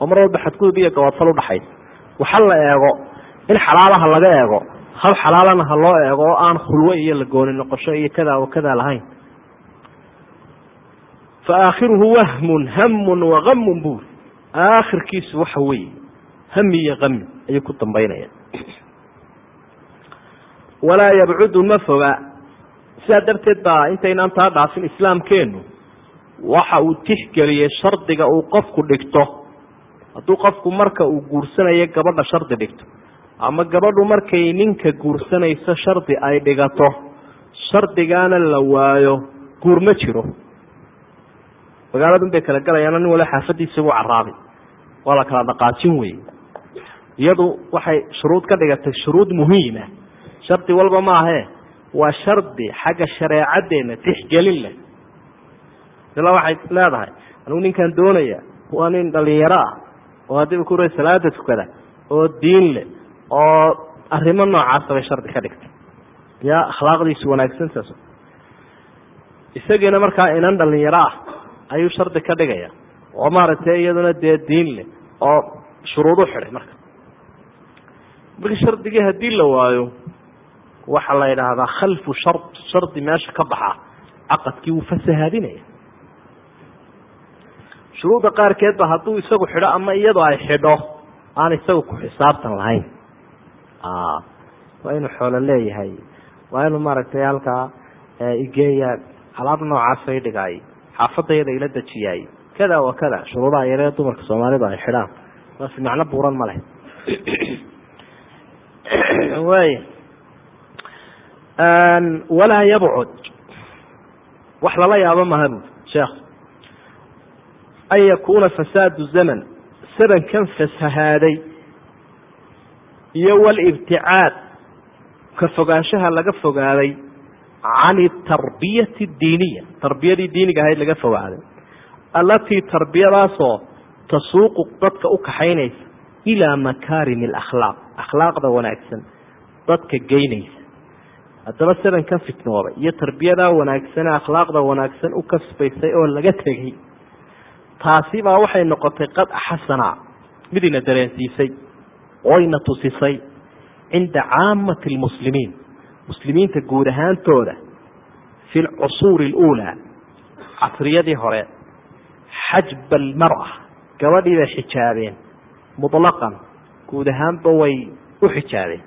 oo mar walba xadgudub iyo gabadfal udhaxaysa waxa la eego in xalaalaha laga eego hab xalaalana ha loo eego oo aan khulwe iyo lagooni noqosho iyo kada wa kada lahayn. Fa aakhiruhu wahmun hamun wagamun buuri aakhirkiisu waxa weeye hami iyo kami ayuu ku dambaynaya. Walaa yabcudu ma foga. Sidaa darteed baa intaynaan taa dhaafin islaamkeenu waxa uu tixgeliyey shardiga uu qofku dhigto. Hadduu qofku marka uu guursanayo gabadha shardi dhigto ama gabadhu markay ninka guursanayso shardi ay dhigato shardigaana la waayo guur ma jiro. Magaaladun bay kala galayaan nin wala xaafadiisa buu caraabay waa la kala dhaqaajin weye iyadu waxay shuruud ka dhigatay shuruud muhiima. Shardi walba maahe waa shardi xagga shareecaddeena tixgelin leh ila waxay leedahay. Anigu ninkan doonaya waa nin dhalinyaro ah oo haddiiba ku salaada tukada oo diin leh oo arrimo noocaasa bay shardi ka dhigtay. Yaa akhlaaqdiisu wanaagsantaas isagiina markaa inan dhalinyaro ah ayuu shardi ka dhigaya. Oo maaragtay iyaduna dee diin leh oo shuruud u xidhay marka. Marka shardigii haddii la waayo waxaa la yidhaahdaa khalfu shar shardi meesha ka baxa caqadkii wuu fasahaadinaya shuruudda qaarkeed ba hadduu isagu xidho ama iyadoo ay xidho aan isagu ku xisaabtan lahayn. Waa inuu xoolo leeyahay. Waa inuu maaragtay halkaa igeeya alaab noocaasa idhigaay xaafadayada ila dejiyaay kada wa kada shuruudaha yaree dumarka soomaalidu ay xidhaan. Taasi macno buuran ma leh. Way. Walaa yabcud wax lala yaabo maha bu sheekh an yakuuna fasaadu zaman sabankan fasahaaday iyo walibticaad ka fogaanshaha laga fogaaday can tarbiyati diiniya tarbiyadii diiniga ahayd laga fogaaday allatii tarbiyadaasoo tasuuqu dadka u kaxaynaysa ilaa makaarimi alakhlaaq akhlaaqda wanaagsan dadka geynaysa haddaba sabankan fitnoobay iyo tarbiyadaa wanaagsan ee akhlaaqda wanaagsan u kasbaysay oo laga tegey taasi baa waxay noqotay qad xasana midina dareensiisay oyna tusisay cinda caamati lmuslimiin muslimiinta guud ahaantooda fi lcusuuri اluulaa casriyadii hore xajba almara gabadhii bay xijaabeen muطlaqan guud ahaanba way u xijaabeen.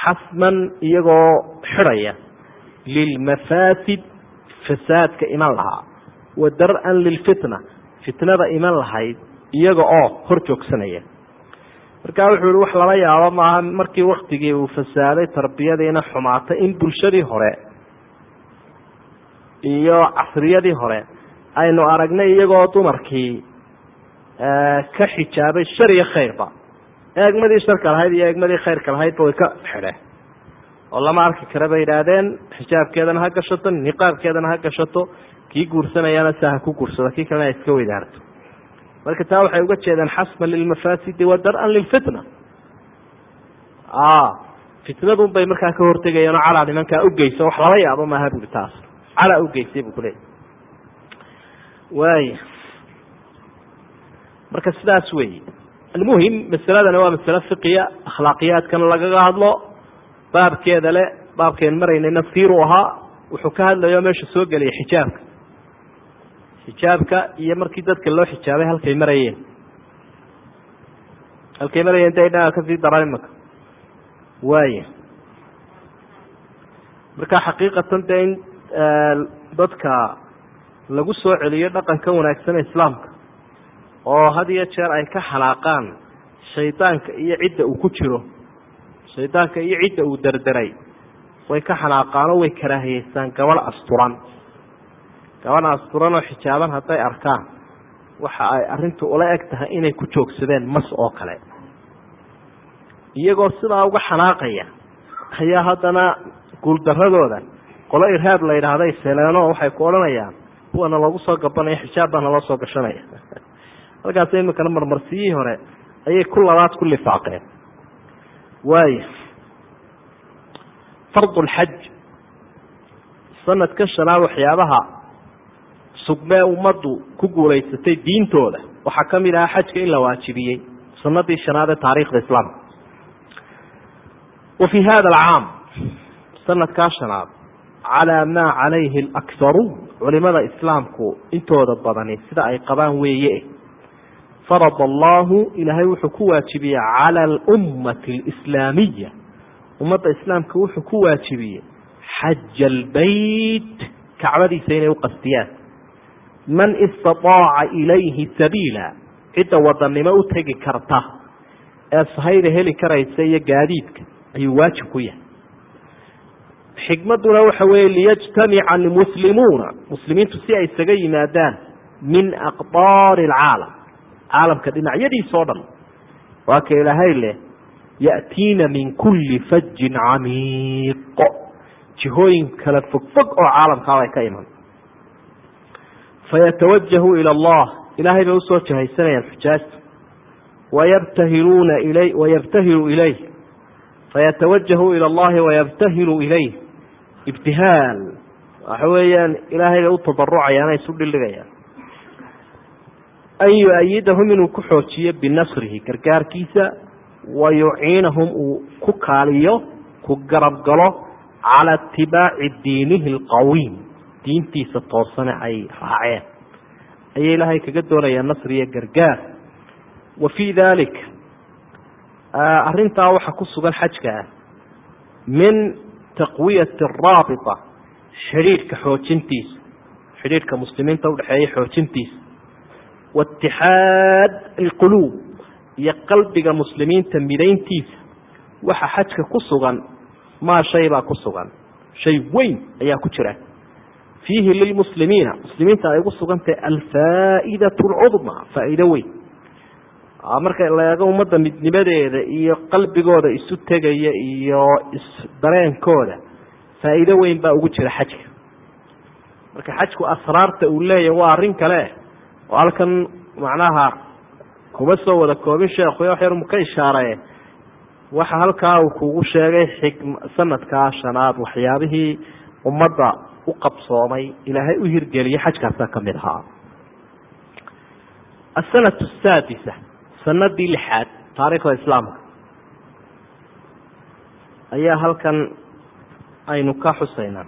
Xasman iyagoo xidhaya lilmafaasid fasaadka iman lahaa wa dar-an lilfitna fitnada iman lahayd iyaga oo hor joogsanaya. Markaa wuxuu ihi wax lala yaabo maaha markii waktigii uu fasaaday tarbiyadiina xumaatay in bulshadii hore iyo casriyadii hore aynu aragnay iyagoo dumarkii ka xijaabay shar iyo khayrba eegmadii sharka lahayd iyo eegmadii khayrka lahaydba way ka xidheen oo lama arki kara bay yidhaahdeen xijaabkeedana ha gashato niqaabkeedana ha gashato kii guursanayana saa ha ku guursado kii kalena iska weydaarto. Marka taa waxay uga jeedaan xasman lilmafaasidi wa dar-an lilfitna fitnadun bay markaa ka hortegayeen oo calaa nimankaa ugeysa wax lala yaabo maaha buri taas. Calaa ugeysay buu kuleeyay waaya marka sidaas weyi almuhim masaladana waa masale fiqiya akhlaaqiyaadkana lagaga hadlo baabkeeda le baabkeen maraynayna siiruu ahaa wuxuu ka hadlayo meesha soo gelaya xijaabka xijaabka iyo markii dadka loo xijaabay halkay marayeen. Halkay marayeen de inaga ka sii daran imaka. Waaya marka xaqiiqatan dee in dadka lagu soo celiyo dhaqanka wanaagsan islaamka oo had iyo jeer ay ka xanaaqaan shaydaanka iyo cidda uu ku jiro shaydaanka iyo cidda uu derderay way ka xanaaqaanoo way karaahiyeystaan gabadh asturan gabadh asturan oo xijaaban hadday arkaan. Waxa ay arrintu ula eg tahay inay ku joogsadeen mas oo kale. Iyagoo sidaa uga xanaaqaya ayaa haddana guuldaradooda qolo irhaab la yidhaahday seleeno waxay ku odhanayaan kuwana loogu soo gabanaya xijaab baana loo soo gashanaya. Halkaas iminkana marmarsiyihii hore ayay ku labaad ku lifaaqeen. Waaya fardu lxaj sanadka shanaad waxyaabaha sugmee ummaddu ku guulaysatay diintooda. Waxaa ka mid ahaa xajka in la waajibiyey sanadii shanaad ee taariikhda islaamka wa fii hada alcaam sanadkaa shanaad calaa maa calayhi alakharuun culimada islaamku intooda badani sida ay qabaan weeye. Farad allahu ilaahay wuxuu ku waajibiyey cala alummati alislaamiya ummadda islaamka wuxuu ku waajibiyey xaja albeyt kacbadiisa inay u qastiyaan man istataaca ilayhi sabiila. Cidda wadannimo u tegi karta. Ee sahayda heli karaysa iyo gaadiidka. Ayuu waajib ku yahay. Xikmadduna waxa weeye liyajtamica almuslimuuna. Muslimiintu si ay isaga yimaadaan min aqdaari alcaalam caalamka dhinacyadiisa o dhan. Waa ka ilaahay leh ya'tiina min kulli fajin camiiq. Jihooyin kala fogfog oo caalamkaa ay ka iman fayatawajahu ila allah ilaahay bay u soo jahaysanayaan xujaajta wayabtahiluuna ilay wayabtahilu ilayh fayatawajahu ila allahi wayabtahilu ilayh ibtihaal waxa weeyaan ilaahay bay u tadarucayaan isu dhildhigayaan an yu-ayidahum inuu ku xoojiyo binasrihi gargaarkiisa wa yuciinahum uu ku kaaliyo ku garab galo cala itibaaci diinihi alqawiim diintiisa toosane ay raaceen. Ayay ilaahay kaga doonayaan nasri iyo gargaar. Wa fii dalik arrintaa waxaa ku sugan xajka ah. Min taqwiyati araabita xidhiidhka xoojintiisa. Xidhiidhka muslimiinta udhexeeya xoojintiisa. Waitixaad alquluub iyo qalbiga muslimiinta midayntiisa. Waxa xajka ku sugan maa shay baa ku sugan. Shay weyn ayaa ku jira fiihi lilmuslimiina. Muslimiinta ay ugu sugantahay alfaa'idat alcudma faa'iido weyn. Marka la eego ummadda midnimadeeda iyo qalbigooda isu tegaya iyo isdareenkooda faa'iido weyn baa ugu jira xajka. Marka xajku asraarta uu leeyahay waa arrin kale oo halkan macnaha kuma soo wada koobin sheekhu wax yar mu ka ishaaree waxa halkaa uu kugu sheegay xikm sanadkaa shanaad waxyaabihii ummadda u qabsoomay ilaahay u hirgeliyay xajkaasaa ka mid ahaa. Asanatu asaadisa sanadii lixaad taariikhda islaamka ayaa halkan aynu ka xusaynaa.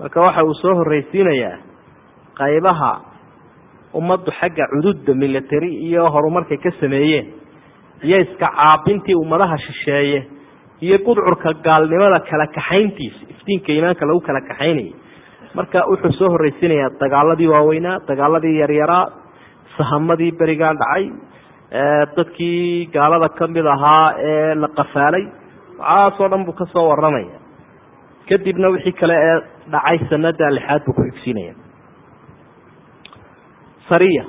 Marka waxa uu soo horreysiinayaa qaybaha ummaddu xagga cududda military iyo horumarkay ka sameeyeen iyo iska caabintii ummadaha shisheeye iyo gudcurka gaalnimada kala kaxayntiisa iftiinka iimaanka lagu kala kaxaynayay marka wuxuu soo horreysiinayaa dagaaladii waaweynaa dagaaladii yaryaraa sahamadii berigaa dhacay dadkii gaalada ka mid ahaa ee la qafaalay waxaasoo dhan buu ka soo kadibna wixii kale ee dhacay sanada lixaad buu ku xigsiinaya sariya.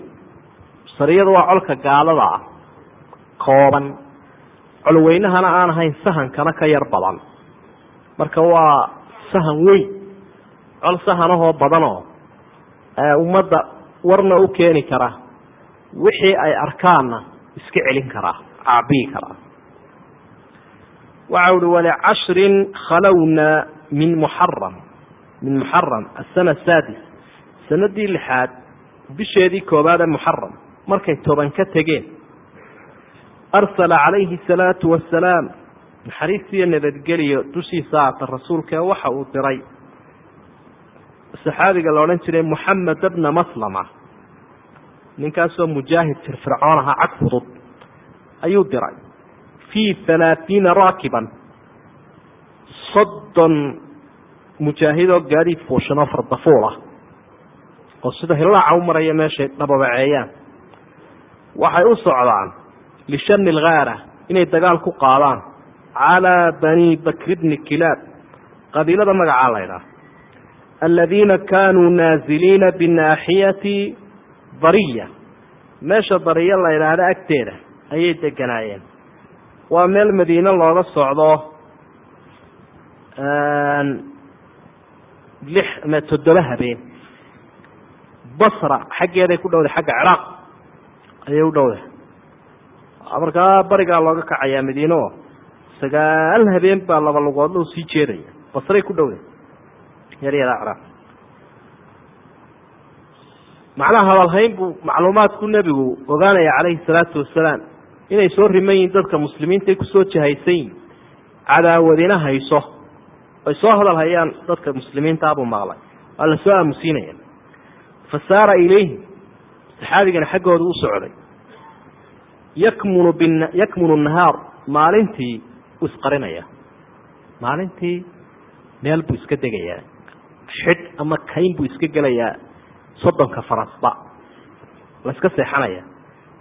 Sariyada waa colka gaalada ah. Kooban. Colweynahana aan ahayn sahankana ka yar badan. Marka waa sahan weyn col sahanahoo badanoo ummadda warna u keeni kara wixii ay arkaanna iska celin karaa caabiyi karaa waxa uhi walicashrin khalowna min muxaram min muxaram asana asaadis sanadii lixaad bisheedii koobaad ee muxaram markay toban ka tegeen arsala calayhi salaatu wasalaam naxariistiiyo nabadgeliyo dushiisa aata rasuulka waxa uu diray saxaabiga la odhan jiray moxamed bna maslama. Ninkaasoo mujaahid firfircoon ahaa cag fudud ayuu diray. Fii halaathiina raakiban soddon mujaahidoo gaadiid fuushanoo fardafuul ah oo sida hilaaca u maraya meeshay dhababaceeyaan. Waxay u socdaan lishani alghaara inay dagaal ku qaadaan calaa bani bakri bni kilaab qabiilada magacaa la ydhaah aladiina kaanuu naaziliina binaaxiyati dariya meesha dariya la ydhaahdo agteeda ayay deganaayeen waa meel madiine looga socdo lix ama toddoba habeen basra xaggeeday ku dhowday xagga ciraaq ayay u dhowday markaa barigaa looga kacayaa madiine oo sagaal habeen baa laba lugoodla u sii jeedaya basray ku dhowday yaryadaa ciraaq macnaha hadalhayn buu macluumaadku nebigu ogaanaya calayhi salaatu wasalaam inay soo riman yihiin dadka muslimiintaay ku soo jahaysan yihiin cadaawadina hayso. Ay soo hadal hayaan dadka muslimiintaabuu maqlay. Waa la soo aamusiinaya. Fa saara ilayhim saxaabigana xaggooda u socday. Yakmunu bin yakmunu nahaar. Maalintii uu isqarinaya maalintii meel buu iska degayaa xidh ama kayn buu iska gelayaa soddonka farasba la iska seexanaya.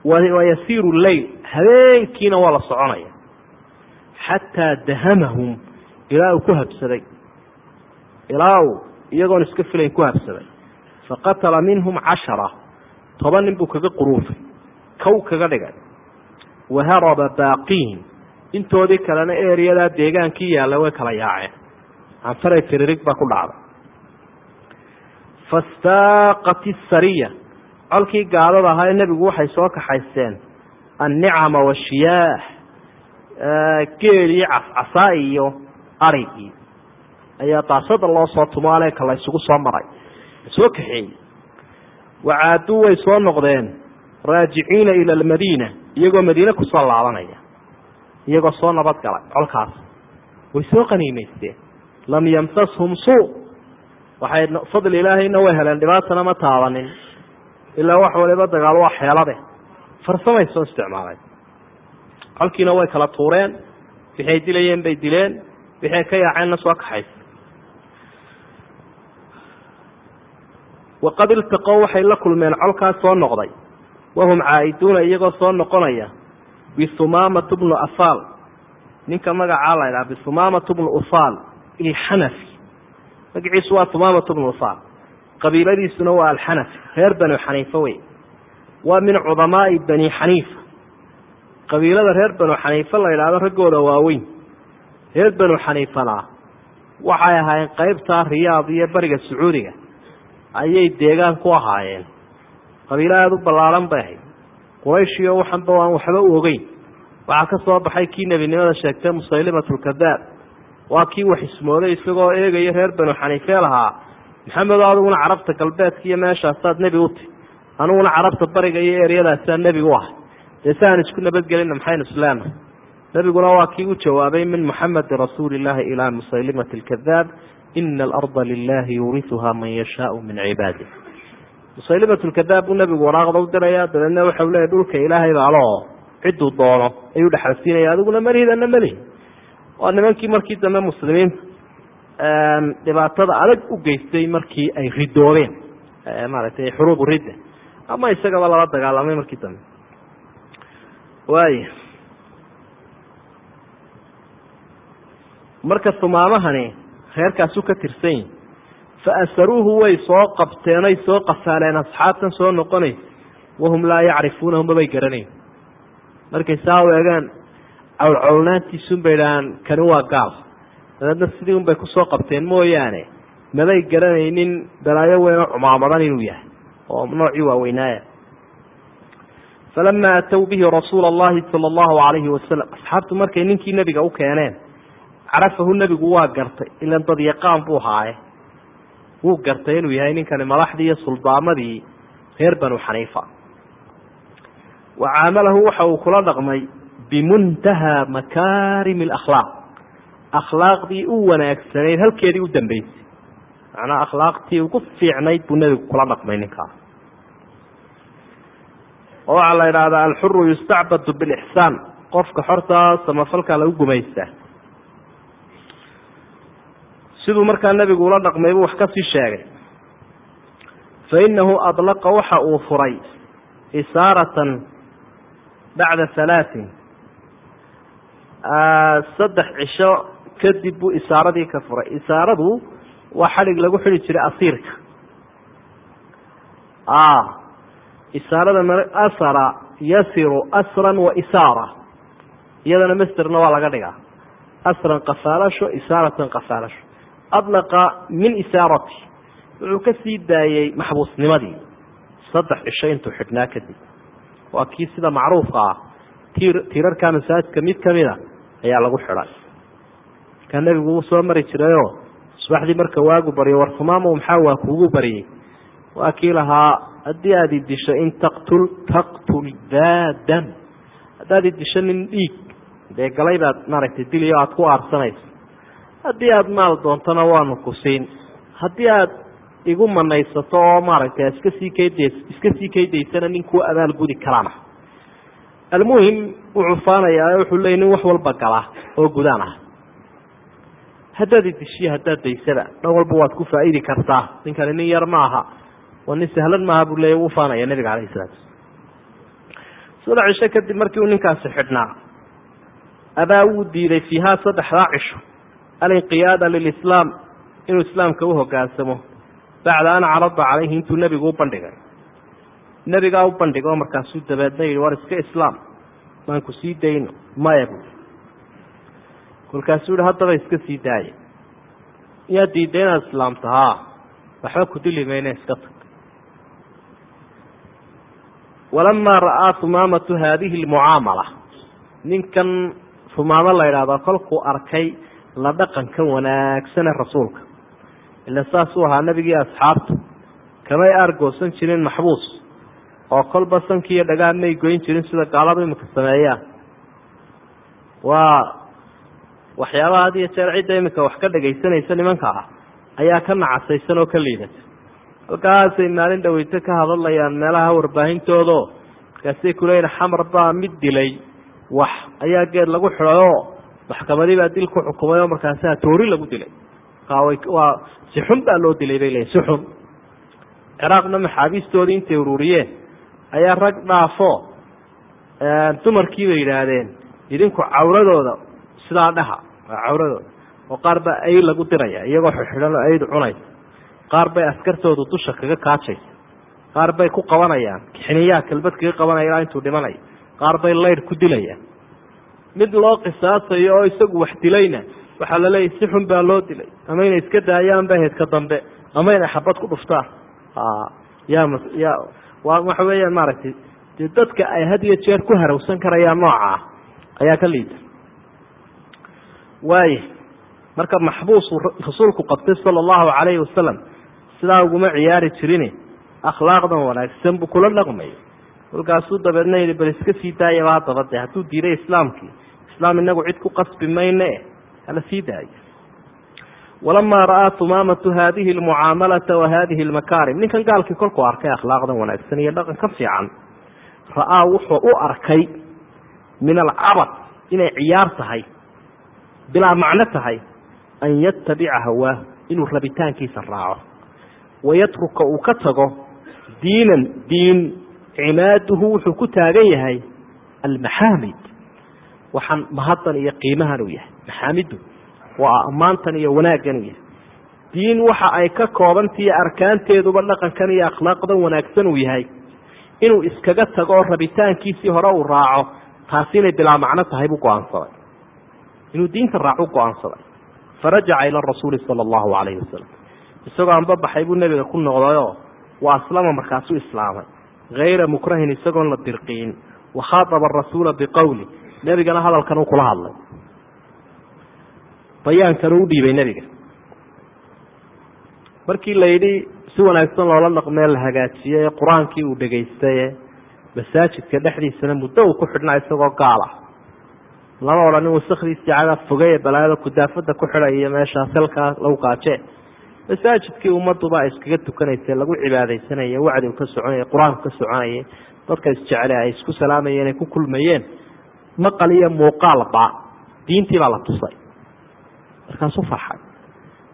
Wayasiiru leyl habeenkiina waa la soconaya. Xataa dahamahum ilaa uu ku habsaday. Ilaa uu iyagoon iska filayn ku habsaday. Faqatala minhum cashara toban nin buu kaga quruufay. Kow kaga dhigay. Waharaba baaqiihim intoodii kalena ereyadaa deegaankii yaalla way kala yaaceen. Canfaray firirig baa ku dhacday fastaaqat isariya colkii gaalada ahaa ee nebigu waxay soo kaxaysteen. annicama washiyaah geelii cascasaa iyo arigii ayaa daasada loo soo tumaaleeka la ysugu soo maray. soo kaxeeyey. wacaaduu way soo noqdeen. raajiciina ila almadiina. iyagoo madiine ku soo laabanaya. iyagoo soo nabad galay. colkaas. way soo qaniimaysteen. lam yamsashum suu waxay fadli ilaahayna way heleen dhibaatana ma taabanin. Ilaa wax waliba dagaal waa xeelade. Farsamay soo isticmaaleen. Colkiina way kala tuureen wixii ay dilayeen bay dileen wixii ay ka yaaceenna soo kaxaysa waqad iltaqow waxay la kulmeen colkaas soo noqday. Wahum caa'iduuna iyagoo soo noqonaya bisumaamatu bnu afaal ninka magacaa la ydhaha bisumaamatu bnu ufaal ilxanafi magaciisu waa sumaamatu bnu ufaal qabiiladiisuna waa alxanafi reer banu xaniifa wey waa min cudamaai bani xaniifa. Qabiilada reer banu xaniifa la yidhaahdo raggooda waaweyn reer banu xaniifana waxay ahaayeen qeybtaa riyaad iyo bariga sacuudiga. Ayay deegaan ku ahaayeen. Qabiilo aada u ballaaran bay ahayd. Qurayshiyo waxanba aan waxba u ogeyn. Waxaa ka soo baxay kii nebinimada sheegtay musaylimatulkadaab waa kii wax ismooday isagoo eegaya reer banu xaniifee lahaa. Maxamedo adiguna carabta galbeedka iyo meeshaasaad nebi u ti aniguna carabta bariga iyo eryadaasaa nebi u ahay. Dee si aan isku nabadgelina maxaynu isleenahay nebiguna waa kii u jawaabay min muxamedi rasuuli illaahi ilaa musaylimati alkadaab ina alarda lilahi yuurisuha man yashaau min cibaadih musaylimatulkadaab buu nebigu waraaqda u diraya dabeedna waxau leeyahy dhulka ilaahay baaloo cidduu doono ayuu dhexalsiinaya adiguna malihidana melihi waa nimankii markii dambe muslimiinta dhibaatada adag u geystay markii ay ridoobeen. Maaragtay xuruubu ridda. Ama isagaba lala dagaalamay markii dambe. Waaya marka sumaamahani reerkaasu ka tirsan yihi fa asaruuhu way soo qabteen ay soo qafaaleen asxaabtan soo noqonaysa wahum laa yacrifuunahu mabay garanayn markay saa u eegaan cawlcawlnaantiisun bay idhahaan kani waa gaal dabeedna sidii un bay ku soo qabteen mooyaane mabay garanaynin balaayo weynoo cumaamadan inuu yahay oo noocii waaweynaaya falamaa atow bihi rasuula allahi sala allahu alayhi wasalam asxaabtu markay ninkii nebiga u keeneen carafahu nebigu waa gartay ilan dad yaqaan buu haaye. Wuu gartay inuu yahay ninkani madaxdii iyo suldaamadii reer banu xaniifa. Wa caamalahu waxa uu kula dhaqmay bimuntahaa makaarimi alakhlaaq akhlaaqdii u wanaagsanayd halkeedii u dambeysay macnaa akhlaaqtii ugu fiicnayd buu nebigu kula dhaqmay ninkaa. Oo waxaa la idhaahdaa alxuru yustacbadu bilixsaan. Qofka xortaa samafalkaa lagu gumaystaa siduu markaa nebigu ula dhaqmay buu wax ka sii sheegay. Fa inahu adlaqa waxa uu furay isaaratan bacda halaatin saddex cisho kadib buu isaaradii ka furay. Isaaradu waa xadhig lagu xidhi jiray asiirka. Isaarada asara yasiru asran wa isaara. Iyadana masterna waa laga dhigaa. Asran qafaalasho isaaratan qafaalasho adlaqa min isaarati. Wuxuu ka daayey maxbuusnimadii. Saddex cisho intuu xidhnaa kadib. Waa kii sida macruufka ah. Tiir tiirarka masaajidka mid kamida ayaa lagu xidhay. Markaa nebigu wuu soo mari jirayoo subaxdii marka waagu baryo war humaamo maxaa waa kuugu baryey waa kii lahaa haddii aad idisho in taqtul taqtul daadan. Haddaad idisho nin dhiig dee galay baad maaragtay diliyo aada ku aarsanayso. Haddii aada maal doontona waanu ku siin haddii aad igu manaysato oo maaragtay iska sii kaydays iska sii kaydaysana nin kuu abaal gudi karaana almuhim wuxuu faanayaa wuxuu leeyay nin wax walba gala oo gudaan ah. Haddaad idishiyo haddaad daysaba dhan walba waad ku faa'iidi kartaa. Ninkani nin yar ma aha waa nin sahlan maaha buu leeya wuu faanaya nebiga calayhi salatu saddex cisho kadib markii uu ninkaasi xidhnaa abaa wuu diiday fiihaa saddexdaa cisho alinqiyaada lilislaam inuu islaamka u hogaansamo bacda an carada calayhi intuu nebigu u bandhigay nebigaa u bandhig oo markaasuu dabeedna yihi war iska islaam maan ku sii dayno maya buui kolkaasuu yihi haddaba iska sii daaya miyaa diidday inaad islaamto haa waxba ku dili mayne iska tag. Walamaa ra'aa humaamatu haadihi almucaamala ninkan humaamo la idhaahdo kolkuu arkay la dhaqankan wanaagsane rasuulka. Ila saasuu ahaa nebigii asxaabtu kamay aargoosan jirin maxbuus oo kolba sankiiyo dhagaan may goyn jirin sida gaaladu imika sameeyaan waa waxyaabaha had iyo jeer cidda iminka wax ka dhagaysanaysa nimanka ah ayaa ka nacasaysan oo ka liidata. Halkaasay maalin dhaweyto ka hadlayaan meelaha warbaahintoodo markaasay kuleeyihin xamar baa mid dilay wax ayaa geed lagu xidhayoo maxkamadii baa dil ku xukumay oo markaasaa toori lagu dilay. Waa si xun baa loo dilay bay leeyiin si xun. Ciraaqna maxaabiistoodii intay ururiyeen ayaa rag dhaafo dumarkii bay yidhaahdeen idinku cawradooda sidaa dhaha waa cawradooda. Oo qaar baa ay lagu diraya iyagoo xidxidhan oo aydu cunaysa qaar bay askartoodu dusha kaga kaajaysa qaar bay ku qabanayaan xiniyaa kelbad kaga qabanaya ilaa intuu dhimanayo qaar bay laydh ku dilayaan. Mid loo qisaasayo oo isagu wax dilayna waxaa la leeyahy si xun baa loo dilay. Ama inay iska daayaan ba heedka dambe. Ama inay xabad ku dhuftaan. Ya ya waa waxa weeyaan maaragtay dee dadka ay had iyo jeer ku harawsan karayaan noocaa ayaa ka liida waaya marka maxbuusuu rasuulku qabtay sala allahu calayhi wasalam sidaa uguma ciyaari jirin akhlaaqdan wanaagsan buu kula dhaqmay. Kolkaasuu dabeedna yihi bal iska sii daayaba haddaba de hadduu diiday islaamkii islaam inagu cid ku qasbi mayne hala sii daayo walamaa ra'aa tumaamatu haadihi almucaamalata wa haadihi almakaarim ninkan gaalkii kolkuu arkay akhlaaqdan wanaagsan iyo dhaqan ka fiican ra'aa wuxuu u arkay min alcabad inay ciyaar tahay bilaa macno tahay an yatabica hawaahu inuu rabitaankiisa raaco. Wayatruka uu ka tago diinan diin cimaaduhu wuxuu ku taagan yahay almaxaamid. Waxaan mahaddan iyo qiimahan uu yahay maxaamidu waa ammaantan iyo wanaaggan uu yahay diin waxa ay ka koobantahiyo arkaanteeduba dhaqankan iyo akhlaaqdan wanaagsan uu yahay. Inuu iskaga tago oo rabitaankiisii hore uu raaco taasi inay bilaa macno tahay buu go'aansaday. Inuu diinta raacu go'aansaday. Farajaca ila rasuuli sala allahu calayhi wasalam isagoo anba baxay buu nebiga ku noqdayoo wa aslama markaasuu islaamay. Hayra mukrahin isagoon la dirqiin. Wakhaataba arasuula biqowli nebigana hadalkan uu kula hadlay bayaankanu u dhiibay nebiga. Markii la yidhi si wanaagsan loola dhaqmee la hagaajiyey qur'aankii uu dhegaystaye masaajidka dhexdiisana muddo uu ku xidhnaa isagoo gaal ah. Lama odhan in wasakdiisii cagaa fogeye balaayada kudaafada ku xidhaiyo meeshaas halkaa lagu gaaje masaajidkii ummaduba ay iskaga tukanaysa lagu cibaadaysanaya wacdi uu ka soconaya qur'aanku ka soconayay dadka isjecele ay isku salaamayeen ay ku kulmayeen. Maqal iyo muuqaalba diintii baa la tusay markaasuu farxay.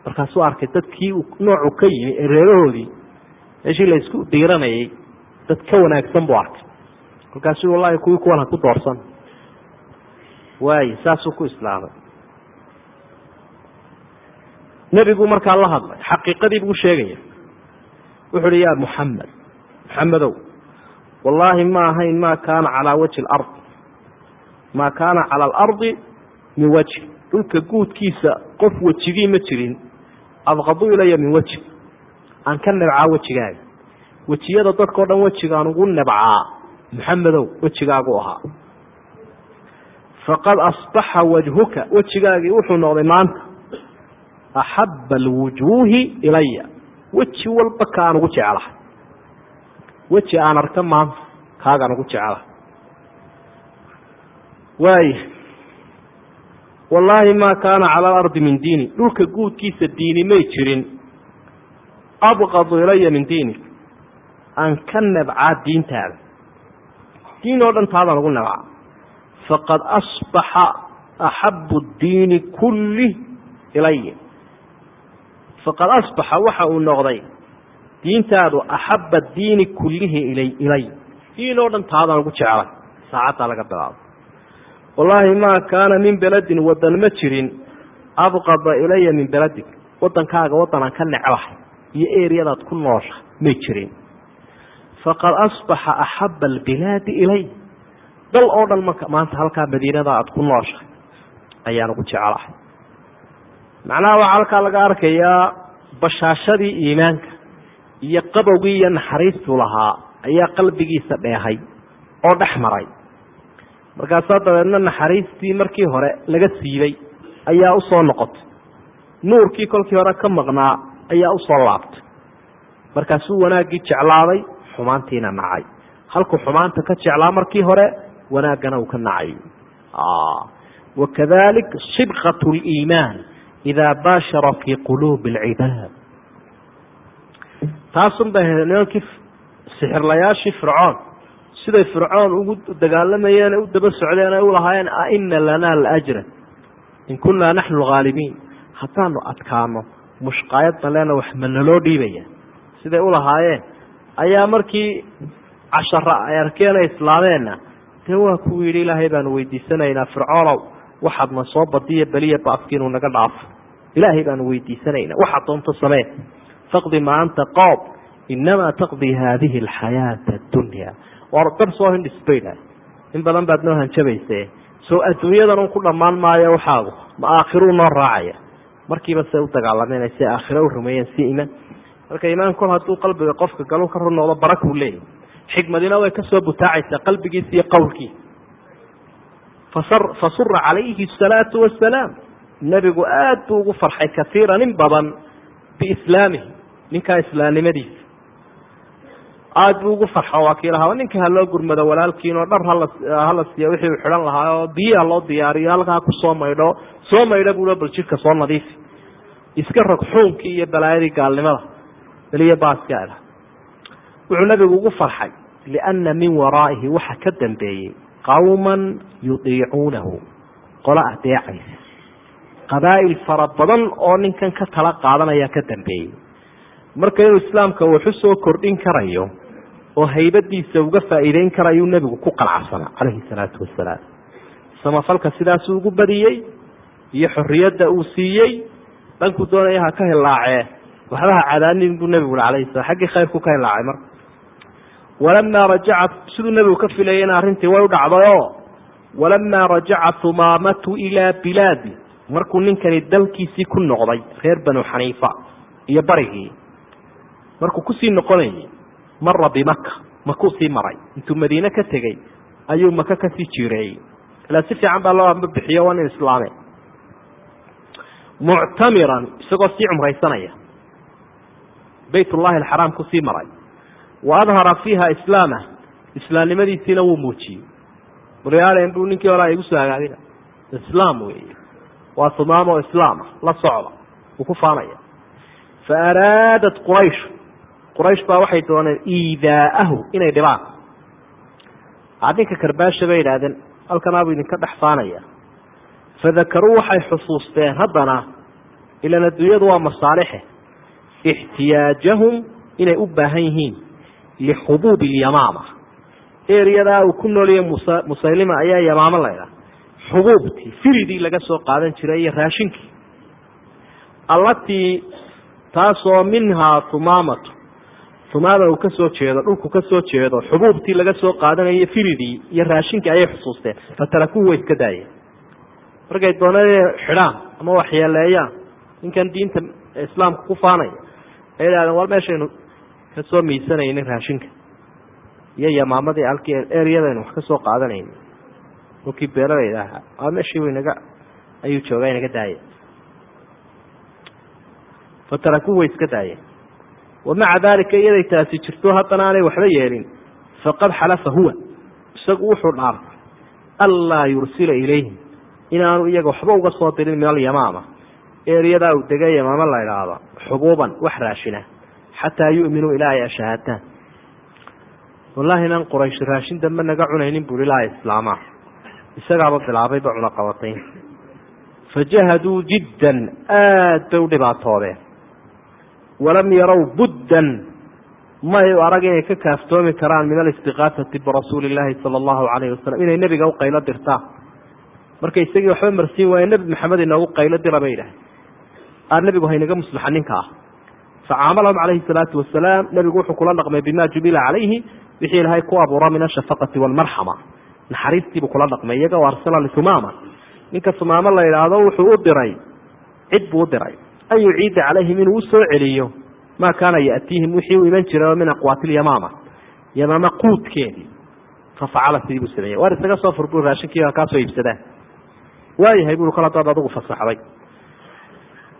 Markaasuu arkay dadkii noocu ka yimi ee reerahoodii. Meeshii la isku diiranayay dad ka wanaagsan buu arkay. Markaasuu wallahi kuwii kuwan ha ku doorsan. Waaye saasuu ku islaamay nebigu markaa la hadlay xaqiiqadii buu sheegaya. Wuxu uhi ya muxamed muxamedow wallaahi ma ahayn ma kaana calaa wajhi alard. Maa kaana cala alardi min wajhi dhulka guudkiisa qof wejigii ma jirin. Abqadu ilaya min wejhi aan ka nebcaa wejigaaga. Wejiyada dadkao dhan wejigaan ugu nebcaa. Muxamedow wejigaagu ahaa. Faqad asbaxa wajhuka. Wejigaagii wuxuu noqday maanta. Axaba alwujuuhi ilaya. Weji walba kaaan ugu jeclahay. Weji aan arka maanta kaagaan ugu jeclahay. Waaya wallaahi ma kaana cala alardi min diini. Dhulka guudkiisa diini may jirin. Abqadu ilaya min diinik aan ka nebcaa diintaada diin oo dhan taadaan ugu nebcaa faqad asbaxa axabu diini kulli ilaya faqad asbaxa waxa uu noqday diintaadu axaba diini kullihi ilay diin oo dhan taadaan ugu jeclay saacaddaa laga bilaabo wallaahi maa kaana min beledin wadan ma jirin. Abqada ilaya min beledik wadankaaga wadan aan ka necbahay iyo eriyadaad ku noosha may jirin. Faqad asbaxa axaba albilaadi ilay. Dal oo dhan marka maanta halkaa madiinada aad ku nooshahay ayaan ugu jeclahay macnaha waxaa halkaa laga arkayaa bashaashadii iimaanka iyo qabowgii iyo naxariistuu lahaa ayaa qalbigiisa dheehay oo dhex maray markaasaa dabeedna naxariistii markii hore laga siibay ayaa u soo noqotay. Nuurkii kolkii hore ka maqnaa ayaa u soo laabtay. Markaasuu wanaaggii jeclaaday xumaantiina nacay. Halkuu xumaanta ka jeclaa markii hore wanaaggana uu ka nacay. Wakadalik sibqat liimaan idaa baashara fii quluubi alcibaad taasun bay ahayd nimankii sixirlayaashii fircoon siday fircoon ugu dagaalamayeen u daba socdeen ay u lahaayeen aina lanaa laajran in kunaa naxnu lhaalibiin haddaanu adkaano mushqaayadna leena wax ma naloo dhiibaya siday u lahaayeen ayaa markii cashara ay arkeen islaameenna dee waa kuwu yidhi ilaahay baanu weydiisanaynaa fircoonow waxaad na soo badiya beliya baaski inuu naga dhaafo ilaahay baanu weydiisanaynaa waxaad doonto samee. Faqdi ma anta qoob inamaa taqdii haadihi alxayaata addunya war dar soo hindhisbayda in badan baad noo hanjabayse soo adduunyadan un ku dhammaan maayo waxaagu ma aakhiruu noo raacaya markiiba say u dagaalameen si aakhiro u rumeeyeen si imaan marka imaan kol hadduu qalbiga qofka galu ka run noqdo barakuu leeyahy xikmadina way ka soo butaacaysaa qalbigiisa iyo qowlkiisa fasura calayhi asalaatu wasalaam nebigu aad buu ugu farxay kaiiran in badan biislaamihi ninkaa islaamnimadiisa aada buu ugu farxo waa kii lahaa ninka haloo gurmado walaalkiinoo dhar hala siiya wixii uu xidhan lahaa oo biyaha loo diyaariyo halkaa ku soo maydho soo maydho buulo bal jidhka soo nadiifi. Iska rog xuunkii iyo balaayadii gaalnimada beliya baaskaada wuxuu nabigu ugu farxay lianna min waraa'ihi waxa ka dambeeyey qawman yudiicuunahu qolo adeecaysa qabaa'il fara badan oo ninkan ka tala qaadanaya ka dambeeyey. Marka inuu islaamka waxu soo kordhin karayo oo haybadiisa uga faa'iideyn karayuu nebigu ku qalacsanaa calayhi salaatu wasalaam samafalka sidaasuu ugu badiyey iyo xorriyadda uu siiyey dhankuu doonaya ha ka hilaacee waxba cadaanin buu nebigu ui alayhi salam xaggii khayrku ka hilaacay marka. Walamaa rajacat siduu nebigu ka filayayna arrintii way u dhacdayoo walamaa rajaca humaamatu ilaa bilaadi. Markuu ninkani dalkiisii ku noqday reer banu xaniifa iyo barigii. Markuu ku sii noqonayay mara bimaka makuu sii maray. Intuu madiine ka tegey ayuu maka ka sii jiireeyey ilaa si fiican baa loo amba bixiyo waa nin islaame. Muctamiran isagoo sii cumraysanaya. Bayt ullahi alxaraam ku sii maray. Wa adhara fiiha islaamah islaamnimadiisiina wuu muujiyey. Buriaalen buu ninkii horaa igu soo hagaagina islaam weeye. Waa humaamo islaama la socda. Wuu ku faanaya. Fa araadat quraysh quraysh baa waxay dooneen iidaa'ahu inay dhibaan. Adinka karbaasha bay idhaahdeen halkanaabuu idinka dhex faanaya. Fadakaruu waxay xusuusteen haddana ilan adduunyadu waa masaalixe ixtiyaajahum inay u baahan yihiin lixubuubi ilyamaama eriyadaa uu ku nooliyay musa musaylima ayaa yamaamo laydhaha xubuubtii firidii laga soo qaadan jiray iyo raashinkii. Allatii taasoo minhaa humaamatu humaama uu ka soo jeedo dhulku ka soo jeedo xubuubtii laga soo qaadanayo firidii iyo raashinkii ayay xusuusteen fatarakuhu way iska daayeen markay doonaan inay xidhaan ama waxyeeleeyaan ninkan diinta islaamka ku faanaya ay idhahdeen war meeshaynu ka soo miisanaynin raashinka. Iyo yamaamadii halkii eryadaynu wax ka soo qaadanayni dhulkii beeralayda ahaa. A meeshii waynaga ayuu joogaa inaga daaya fatarakuhu way iska daayeen wamaca daalika iyaday taasi jirto haddana aanay waxba yeelin. Faqad xalafa huwa. Isagu wuxuu dhaartay. Anlaa yursila ilayhim. Inaanu iyaga waxba uga soo dirin min alyamaama eryadaa uu dega yamaamo la idhaahdo xubuuban wax raashina. Xataa yu'minuu ilaa ay ashahaataan wallaahi inaan quraysh raashin dambe naga cunaynin bui ilaa islaamaa isagaaba bilaabayba cunaqabatayn fajahaduu jiddan. Aad bay u dhibaatoodeen walam yarow buddan. May arag inay ka kaaftoomi karaan min alistiqaasati birasuuli illaahi sala allahu calayhi wasalam inay nebiga u qaylo dirtaan marka isagii waxba marsiin waaye nebi maxamed inoogu qaylo dira bay idhahay aar nebigu haynaga muslixa ninka ah. Facaamalahum calayhi salaatu wasalaam nebigu wuxuu kula dhaqmay bima jubila calayhi wixii ilahay ku abuura min ashafaqati walmarxama naxariistiibuu kula dhaqmay iyaga arsala lihumaama ninka humaamo la idhaahdo wuxuu u diray cid buu u diray an yuciida calayhim inuu u soo celiyo. Maa kaana yatiihim wixii u iman jiray oo min aqwaati lyamaama yamaama quudkeedii. Fafacala sidii buu sameeyey. Waar isaga soo fur raashinkii kaa soo iibsadaan waayahay bui kol hadaad adugu fasaxday.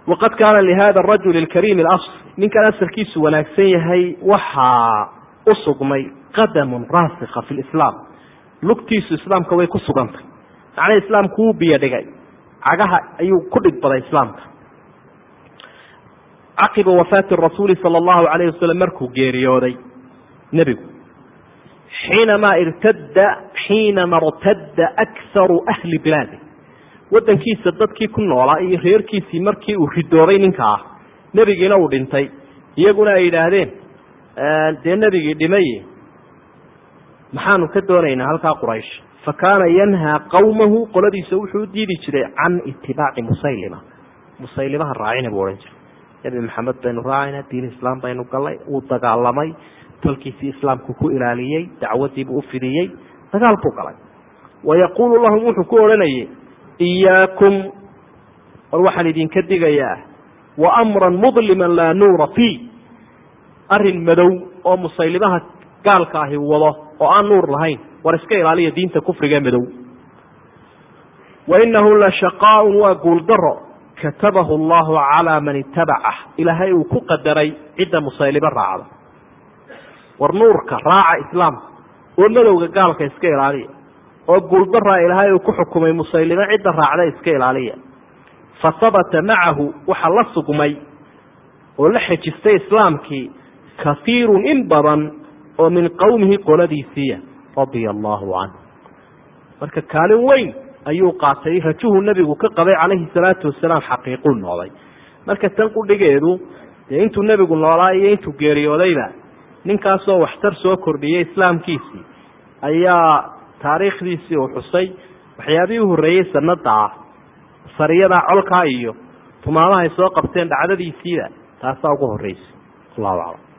Waqad kaana lihada arajuli alkariimi alasl. Ninkan asalkiisu wanaagsan yahay waxaa u sugmay qadamun raasikha fi lislaam lugtiisu islaamka way ku sugantay. Macnaa islaamku wuu biyo dhigay cagaha ayuu ku dhigbaday islaamka caqiba wafaati rasuuli sala allahu calayh wasalam markuu geeriyooday nebigu. Xiinamaa irtadda xiinama irtadda akharu ahli bilaadi. Waddankiisa dadkii ku noolaa iyo reerkiisii markii uu ridooday ninka ah nebigiina uu dhintay. Iyaguna ay yidhaahdeen dee nebigii dhimaye maxaanu ka doonaynaa halkaa quraysh. Fa kaana yanhaa qawmahu qoladiisa wuxuu u diidi jiray can itibaaci musaylima. Musaylimaha raacina buu odhan jiray nebi maxamed baynu raacaynaa diin islaam baynu gallay wuu dagaalamay tolkiisii islaamku ku ilaaliyey dacwadiibuu fidiyey dagaal buu galay. Wayaquulu lahum wuxuu ku odhanayay iyaakum war waxaan idinka digayaa wa amran mudliman laa nuura fii. Arrin madow oo musaylimaha gaalka ahi wado oo aan nuur lahayn war iska ilaaliya diinta kufrigae madow. Wa inahu la shaqaaun waa guuldaro katabahu allahu calaa man itabacah ilaahay uu ku qadaray cidda musaylimo raacda. War nuurka raaca islaamka oo madowga gaalka iska ilaaliya oo guuldaraa ilaahay uu ku xukumay musaylimo cidda raacda iska ilaaliya. Fa habata macahu waxa la sugmay oo la xejistay islaamkii kahiirun in badan oo min qowmihi qoladiisiiya radia allahu canhu marka kaalin weyn ayuu qaatay. Rajuhu nebigu ka qabay calayhi salaatu wasalaam xaqiiquu noqday marka tan qudhigeedu dee intuu nebigu noolaa iyo intuu geeriyoodayba ninkaasoo waxtar soo kordhiyey islaamkiisii ayaa taariikhdiisii uu xusay. Waxyaabihii u horreeyey sanada ah sariyadaa colkaa iyo tumaamahay soo qabteen dhacdadiisiiba taasaa ugu horreysay. Allahu aclam